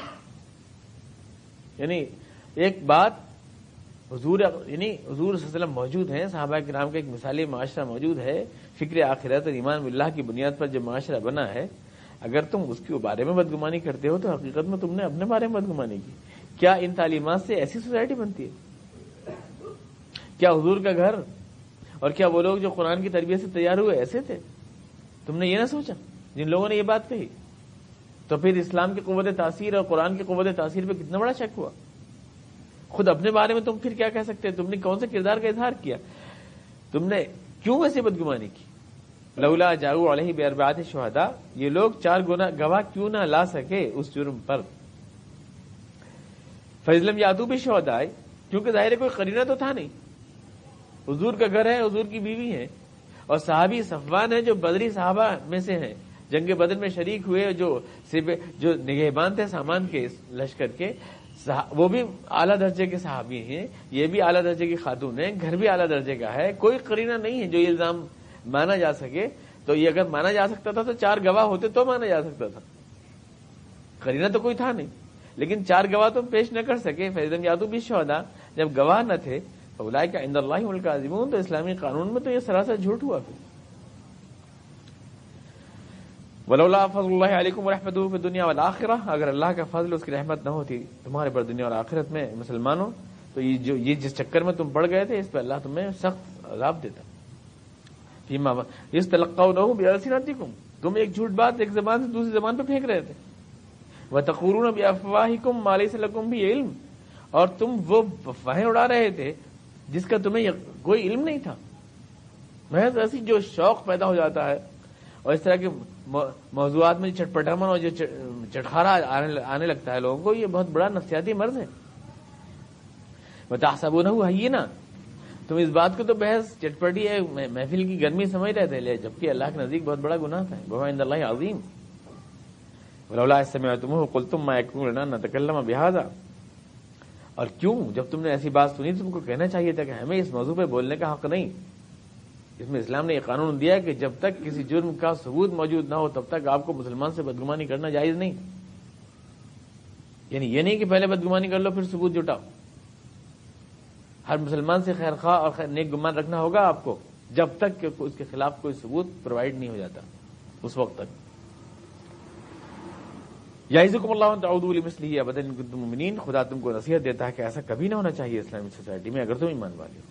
یعنی ایک بات حضور یعنی حضور صلی اللہ علیہ وسلم موجود ہیں، صحابہ کرام کا ایک مثالی معاشرہ موجود ہے، فکر آخرت اور ایمان اللہ کی بنیاد پر جو معاشرہ بنا ہے، اگر تم اس کے بارے میں بدگمانی کرتے ہو تو حقیقت میں تم نے اپنے بارے میں بدگمانی کی۔ کیا ان تعلیمات سے ایسی سوسائٹی بنتی ہے؟ کیا حضور کا گھر اور کیا وہ لوگ جو قرآن کی تربیت سے تیار ہوئے ایسے تھے؟ تم نے یہ نہ سوچا، جن لوگوں نے یہ بات کہی۔ تو پھر اسلام کی قوت تاثیر اور قرآن کی قوت تاثیر پہ کتنا بڑا شک ہوا؟ خود اپنے بارے میں تم پھر کیا کہہ سکتے؟ تم نے کون سے کردار کا اظہار کیا؟ تم نے کیوں ایسی بدگمانی کی؟ لولا جاؤ علیہ بے اربات شہدا یہ لوگ چار گنا گواہ کیوں نہ لا سکے اس جرم پر؟ فضلم یادو بھی شہدا آئے کیونکہ ظاہر کوئی قرینہ تو تھا نہیں۔ حضور کا گھر ہے، حضور کی بیوی ہے۔ اور صحابی صفوان ہے جو بدری صحابہ میں سے ہیں۔ جنگ بدر میں شریک ہوئے، جو جو نگہبان تھے سامان کے لشکر کے وہ بھی اعلیٰ درجے کے صحابی ہیں۔ یہ بھی اعلیٰ درجے کی خاتون ہیں۔ گھر بھی اعلیٰ درجے کا ہے۔ کوئی قرینہ نہیں ہے جو یہ الزام مانا جا سکے۔ تو یہ اگر مانا جا سکتا تھا تو چار گواہ ہوتے تو مانا جا سکتا تھا۔ قرینہ تو کوئی تھا نہیں۔ لیکن چار گواہ تو پیش نہ کر سکے۔ فیضم یادو بھی شہدا جب گواہ نہ تھے تو کا اللہ ملک عظیم تو اسلامی قانون میں تو یہ سراسر جھوٹ ہوا پھر۔ ولولا فضل اللہ علیکم و رحمت دنیا والآخرہ، اگر اللہ کا فضل اس کی رحمت نہ ہوتی تمہارے پر دنیا اور آخرت میں مسلمانوں، تو یہ جو یہ جس چکر میں تم پڑ گئے تھے، اس پہ اللہ تمہیں سخت عذاب دیتا۔ فیما اس تلقا نہ بھی تم ایک جھوٹ بات ایک زبان سے دوسری زبان پہ پھینک رہے تھے۔ وہ تقور اب افواہ کم مالی سے لکم بھی علم، اور تم وہ افواہیں اڑا رہے تھے جس کا تمہیں کوئی علم نہیں تھا۔ محض ایسی جو شوق پیدا ہو جاتا ہے۔ اور اس طرح کے موضوعات میں چٹپٹامن اور جو چٹخارا آنے لگتا ہے لوگوں کو، یہ بہت بڑا نفسیاتی مرض ہے۔ بتا سب ہوا یہ نا تم اس بات کو تو بحث چٹپٹی ہے محفل کی گرمی سمجھ رہے تھے جبکہ اللہ کے نزدیک بہت بڑا گناہ تھا۔ بہت اللہ عظیم رولا میں تم کل تم میں نہ تکلم بحاظا اور کیوں؟ جب تم نے ایسی بات سنی تم کو کہنا چاہیے تھا کہ ہمیں اس موضوع پہ بولنے کا حق نہیں۔ اس میں اسلام نے یہ قانون دیا کہ جب تک کسی جرم کا ثبوت موجود نہ ہو تب تک آپ کو مسلمان سے بدگمانی کرنا جائز نہیں۔ یعنی یہ نہیں کہ پہلے بدگمانی کر لو پھر ثبوت جٹاؤ۔ ہر مسلمان سے خیر خواہ اور نیک گمان رکھنا ہوگا آپ کو۔ جب تک کہ اس کے خلاف کوئی ثبوت پرووائڈ نہیں ہو جاتا۔ اس وقت تک۔ یازکم اللہ تعود مسلی بدن خدا تم کو نصیحت دیتا ہے کہ ایسا کبھی نہ ہونا چاہیے اسلامی سوسائٹی میں، اگر تم ایمان والے ہو۔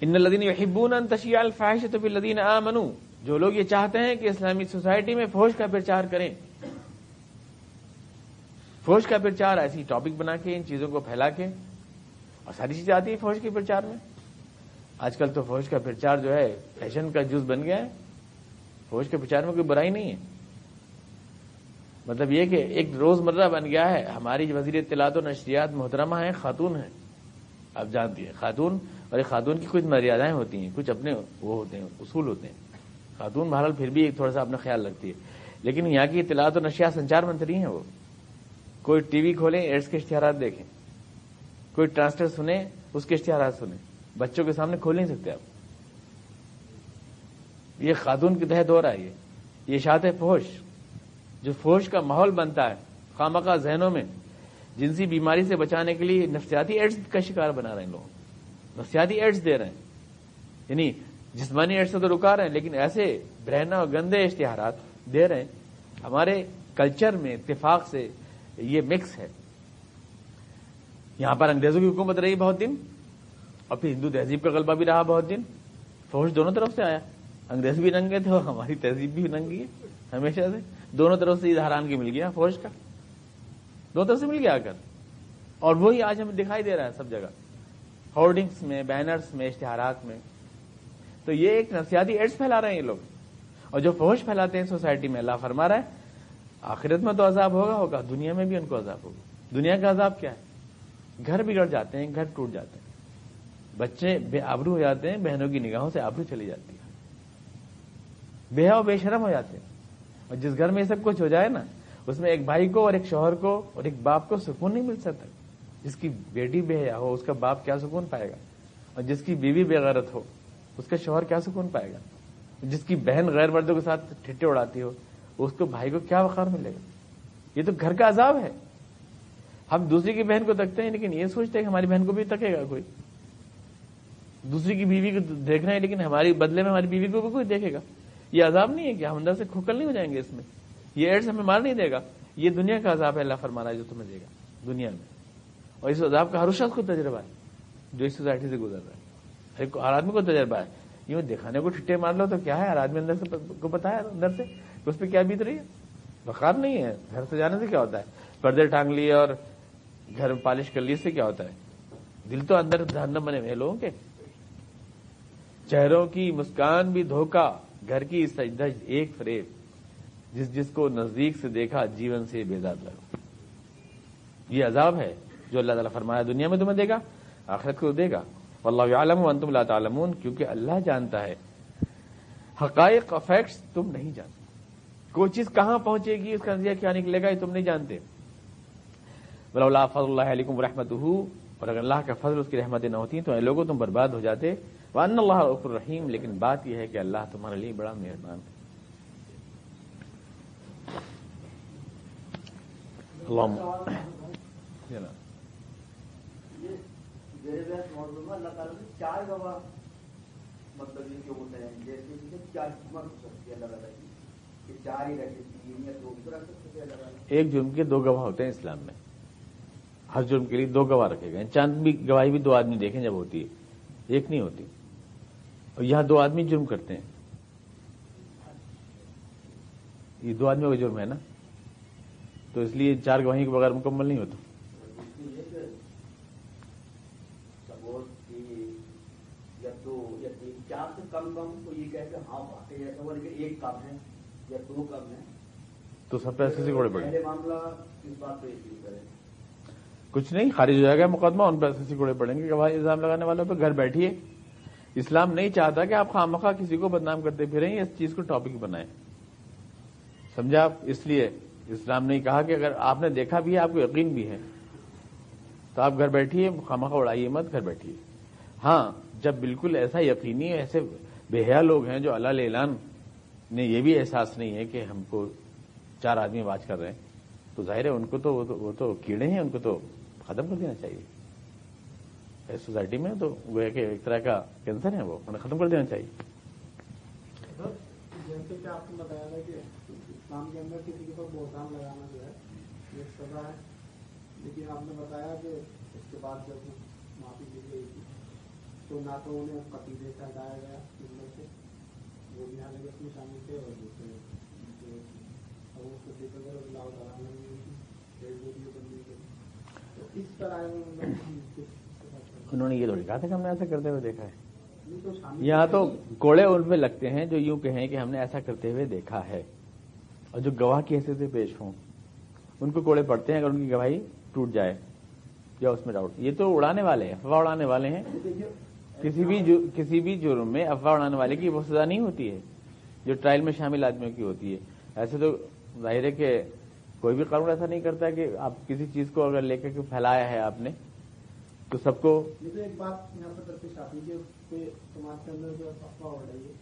ان لدین یحبون ان تشیع الفاحشۃ فی الذین آمنوا، جو لوگ یہ چاہتے ہیں کہ اسلامی سوسائٹی میں فوج کا پرچار کریں۔ فوج کا پرچار ایسی ٹاپک بنا کے، ان چیزوں کو پھیلا کے۔ اور ساری چیزیں آتی ہیں فوج کے پرچار میں۔ آج کل تو فوج کا پرچار جو ہے، فیشن کا جز بن گیا ہے۔ فوج کے پرچار میں کوئی برائی نہیں ہے۔ مطلب یہ کہ ایک روز مرہ بن گیا ہے۔ ہماری وزیر اطلاعات و نشریات محترمہ ہیں، خاتون ہیں۔ آپ جانتی ہیں، خاتون اور ایک خاتون کی کچھ مریادائیں ہوتی ہیں، کچھ اپنے وہ ہوتے ہیں، اصول ہوتے ہیں۔ خاتون بہرحال پھر بھی ایک تھوڑا سا اپنا خیال رکھتی ہے۔ لیکن یہاں کی اطلاعات و نشیات سنچار منتری ہیں وہ۔ کوئی ٹی وی کھولیں ایڈس کے اشتہارات دیکھیں۔ کوئی ٹرانسٹر سنیں، اس کے اشتہارات سنیں۔ بچوں کے سامنے کھول نہیں سکتے آپ۔ یہ خاتون کے تحت ہو رہا ہے۔ یہ شاط فوش جو فوش کا ماحول بنتا ہے خامقہ ذہنوں میں، جنسی بیماری سے بچانے کے لیے نفسیاتی ایڈس کا شکار بنا رہے ہیں لوگ۔ نفسیاتی ایڈس دے رہے ہیں۔ یعنی جسمانی ایڈس تو رکا رہے ہیں، لیکن ایسے برہنا اور گندے اشتہارات دے رہے ہیں۔ ہمارے کلچر میں اتفاق سے یہ مکس ہے۔ یہاں پر انگریزوں کی حکومت رہی بہت دن، اور پھر ہندو تہذیب کا غلبہ بھی رہا بہت دن۔ فوج دونوں طرف سے آیا۔ انگریز بھی ننگے تھے اور ہماری تہذیب بھی ننگی ہے، ہمیشہ سے۔ دونوں طرف سے ادھران کی مل گیا، فوج کا۔ دونوں طرف سے مل گیا آ کر اور وہی آج ہمیں دکھائی دے رہا ہے سب جگہ۔ ہورڈنگس میں بینرس میں، اشتہارات میں۔ تو یہ ایک نفسیاتی ایڈس پھیلا رہے ہیں یہ لوگ۔ اور جو فوج پھیلاتے ہیں سوسائٹی میں، اللہ فرما رہا ہے، آخرت میں تو عذاب ہوگا ہوگا، دنیا میں بھی ان کو عذاب ہوگا۔ دنیا کا عذاب کیا ہے؟ گھر بگڑ جاتے ہیں، گھر ٹوٹ جاتے ہیں۔ بچے بے آبرو ہو جاتے ہیں، بہنوں کی نگاہوں سے آبرو چلی جاتی ہے۔ بے و بے شرم ہو جاتے ہیں۔ اور جس گھر میں یہ سب کچھ ہو جائے نا، اس میں ایک بھائی کو اور ایک شوہر کو اور ایک باپ کو سکون نہیں مل سکتا۔ جس کی بیٹی بے حیا ہو، اس کا باپ کیا سکون پائے گا؟ اور جس کی بیوی بے غیرت ہو، اس کا شوہر کیا سکون پائے گا؟ جس کی بہن غیر مردوں کے ساتھ ٹھٹے اڑاتی ہو، اس کو بھائی کو کیا وقار ملے گا؟ یہ تو گھر کا عذاب ہے۔ ہم دوسری کی بہن کو تکتے ہیں، لیکن یہ سوچتے ہیں کہ ہماری بہن کو بھی تکے گا کوئی۔ دوسری کی بیوی کو دیکھ رہے ہیں لیکن ہماری بدلے میں ہماری بیوی کو بھی کوئی دیکھے گا۔ یہ عذاب نہیں ہے کہ ہم اندر سے کھوکل نہیں ہو جائیں گے اس میں؟ یہ ایڈس ہمیں مار نہیں دے گا۔ یہ دنیا کا عذاب ہے، اللہ فرمانا جو تمہیں دے گا۔ دنیا میں۔ اور اس عذاب کا ہر شخص کو تجربہ ہے، جو اس سوسائٹی سے گزر رہا ہے۔ ہر آدمی کو تجربہ ہے۔ یوں دکھانے کو ٹھٹے مار لو تو کیا ہے؟ ہر آدمی اندر سے کو پتا ہے اندر سے کہ اس پہ کیا بیت رہی ہے؟ بخار نہیں ہے۔ گھر سے جانے سے کیا ہوتا ہے؟ پردے ٹانگ لیے اور گھر میں پالش کر لیے سے کیا ہوتا ہے؟ دل تو اندر دھرن بنے ہوئے لوگوں کے۔ چہروں کی مسکان بھی دھوکا گھر کی سجدج ایک فریب، جس جس کو نزدیک سے دیکھا جیون سے بیدار لگا یہ عذاب ہے جو اللہ تعالیٰ فرمایا، دنیا میں تمہیں دے گا، آخرت کو دے گا۔ اللہ عالم انتم اللہ تعالمون کیونکہ اللہ جانتا ہے۔ حقائق فیکٹس تم نہیں جانتے۔ کوئی چیز کہاں پہنچے گی، اس کا نظریہ کیا نکلے گا، یہ تم نہیں جانتے۔ بلا اللہ فضل اللہ علیکم رحمت اور اگر اللہ کا فضل اس کی رحمتیں نہ ہوتی تو لوگوں تم برباد ہو جاتے۔ ون اللہ الرحیم لیکن بات یہ ہے کہ اللہ تمہارے لیے بڑا مہربان ہے۔ چار گواہ مطلب یہ ہوتے ہیں جیسے حکمت ہو سکتی ہے اللہ تعالیٰ کی۔ تعالیٰ۔ ایک جرم کے دو گواہ ہوتے ہیں اسلام میں۔ ہر جرم کے لیے دو گواہ رکھے گئے چاند بھی گواہی بھی دو آدمی دیکھیں جب ہوتی ہے ایک نہیں ہوتی۔ اور یہاں دو آدمی جرم کرتے ہیں۔ یہ دو آدمیوں کا جرم ہے نا؟ تو اس لیے چار گواہی کے بغیر مکمل نہیں ہوتا۔ تو سب پیسے سے کریں۔ کچھ نہیں خارج ہو جائے گا مقدمہ ان پیسے سے گھوڑے پڑیں گے۔ کہ بھائی الزام لگانے والوں پہ گھر بیٹھیے۔ اسلام نہیں چاہتا کہ آپ خام کسی کو بدنام کرتے پھریں، اس چیز کو ٹاپک بنائیں۔ سمجھا آپ؟ اس لیے اسلام نے کہا کہ اگر آپ نے دیکھا بھی ہے، آپ کو یقین بھی ہے۔ تو آپ گھر بیٹھیے، خامخواہ اڑائیے مت، گھر بیٹھیے۔ ہاں جب بالکل ایسا یقینی، ایسے بےحیا لوگ ہیں جو اللہ اعلان نے یہ بھی احساس نہیں ہے کہ ہم کو چار آدمی آواز کر رہے ہیں۔ تو ظاہر ہے، ان کو تو، وہ تو کیڑے ہیں، ان کو تو ختم کر دینا چاہیے۔ سوسائٹی میں تو وہ کہ ایک طرح کا کینسر ہے وہ انہیں ختم کر دینا چاہیے۔ جیسے کہ آپ نے بتایا تھا کہ اسلام کے اندر کسی کے اوپر بہتان لگانا جو ہے، یہ سزا ہے۔ لیکن آپ نے بتایا کہ اس کے بعد جب معافی دی گئی تھی، تو نہ تو انہیں قطیبے سے ہٹایا گیا ان سے وہ بھی حالانکہ اس میں شامل تھے اور دوسرے جو اللہ تعالیٰ نے تو اس طرح انہوں نے یہ تھوڑی کہا تھا کہ ہم نے ایسا کرتے ہوئے دیکھا ہے۔ یہاں تو کوڑے ان پہ لگتے ہیں جو یوں کہیں کہ ہم نے ایسا کرتے ہوئے دیکھا ہے۔ اور جو گواہ کی حیثیت سے پیش ہوں، ان کو کوڑے پڑتے ہیں اگر ان کی گواہی ٹوٹ جائے یا اس میں ڈاؤٹ۔ یہ تو اڑانے والے ہیں، افواہ اڑانے والے ہیں۔ کسی بھی کسی بھی جرم میں افواہ اڑانے والے کی وہ سزا نہیں ہوتی ہے، جو ٹرائل میں شامل آدمیوں کی ہوتی ہے۔ ایسے تو ظاہر ہے کہ کوئی بھی قانون ایسا نہیں کرتا کہ آپ کسی چیز کو اگر لے کے پھیلایا ہے آپ نے تو سب کو ایک بات یہاں پر درپیش آتی ہے کہ سماج کے اندر جو افواہ رہی ہے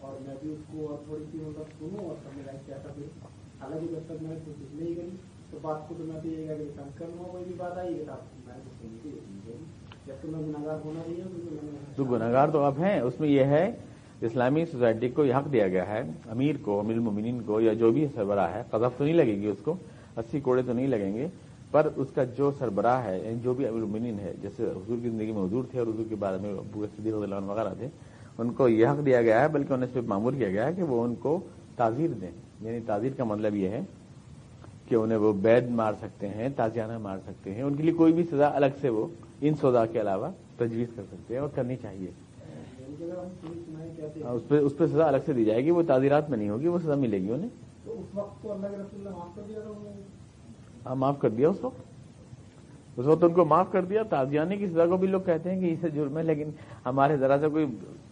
اور میں بھی اس کو اور تھوڑی سی مطلب سنوں اور کیا تھا حالانکہ جب تک میں نہیں تو بات کو تو میں تو یہ کہ کم کرنا کوئی بھی بات آئی ہے تو میں سنی تھی جب تو میں گناگار ہونا تو گناگار تو اب ہیں اس میں یہ ہے اسلامی سوسائٹی کو یہ حق دیا گیا ہے امیر کو امیر المومنین کو یا جو بھی سربراہ ہے قذف تو نہیں لگے گی اس کو اسی کوڑے تو نہیں لگیں گے۔ پر اس کا جو سربراہ ہے یعنی جو بھی امیر ہے، جیسے حضور کی زندگی میں حضور تھے اور حضور کے بعد میں ابو صدیق اللہ عنہ وغیرہ تھے، ان کو یہ حق دیا گیا ہے، بلکہ انہیں اس پہ معمول کیا گیا ہے کہ وہ ان کو تعزیر دیں۔ یعنی تعزیر کا مطلب یہ ہے کہ انہیں وہ بیڈ مار سکتے ہیں، تازیانہ مار سکتے ہیں، ان کے لیے کوئی بھی سزا الگ سے وہ ان سودا کے علاوہ تجویز کر سکتے ہیں اور کرنی چاہیے۔ ہاں، اس پہ اس پہ سزا الگ سے دی جائے گی، وہ تعزیرات میں نہیں ہوگی، وہ سزا ملے گی انہیں۔ معاف کر دیا تھا انہیں ہاں معاف کر دیا اس وقت؟ اس وقت ان کو معاف کر دیا؟ تازیانے کی سزا کو بھی لوگ کہتے ہیں کہ اسے جرم ہے لیکن ہمارے ذرا سے کوئی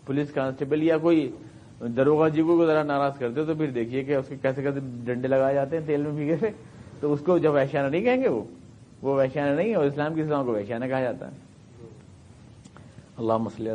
پولیس کانسٹیبل یا کوئی دروگا جی کو ذرا ناراض کرتے تو پھر دیکھیے کہ اس کے کیسے کیسے ڈنڈے لگائے جاتے ہیں تیل میں بھیگے ہوئے۔ تو اس کو جب وحشانہ نہیں کہیں گے وہ؟ وہ وحشانہ نہیں ہے اور اسلام کی سزاؤں کو وحشانہ کہا جاتا ہے۔ اللہ مسئلہ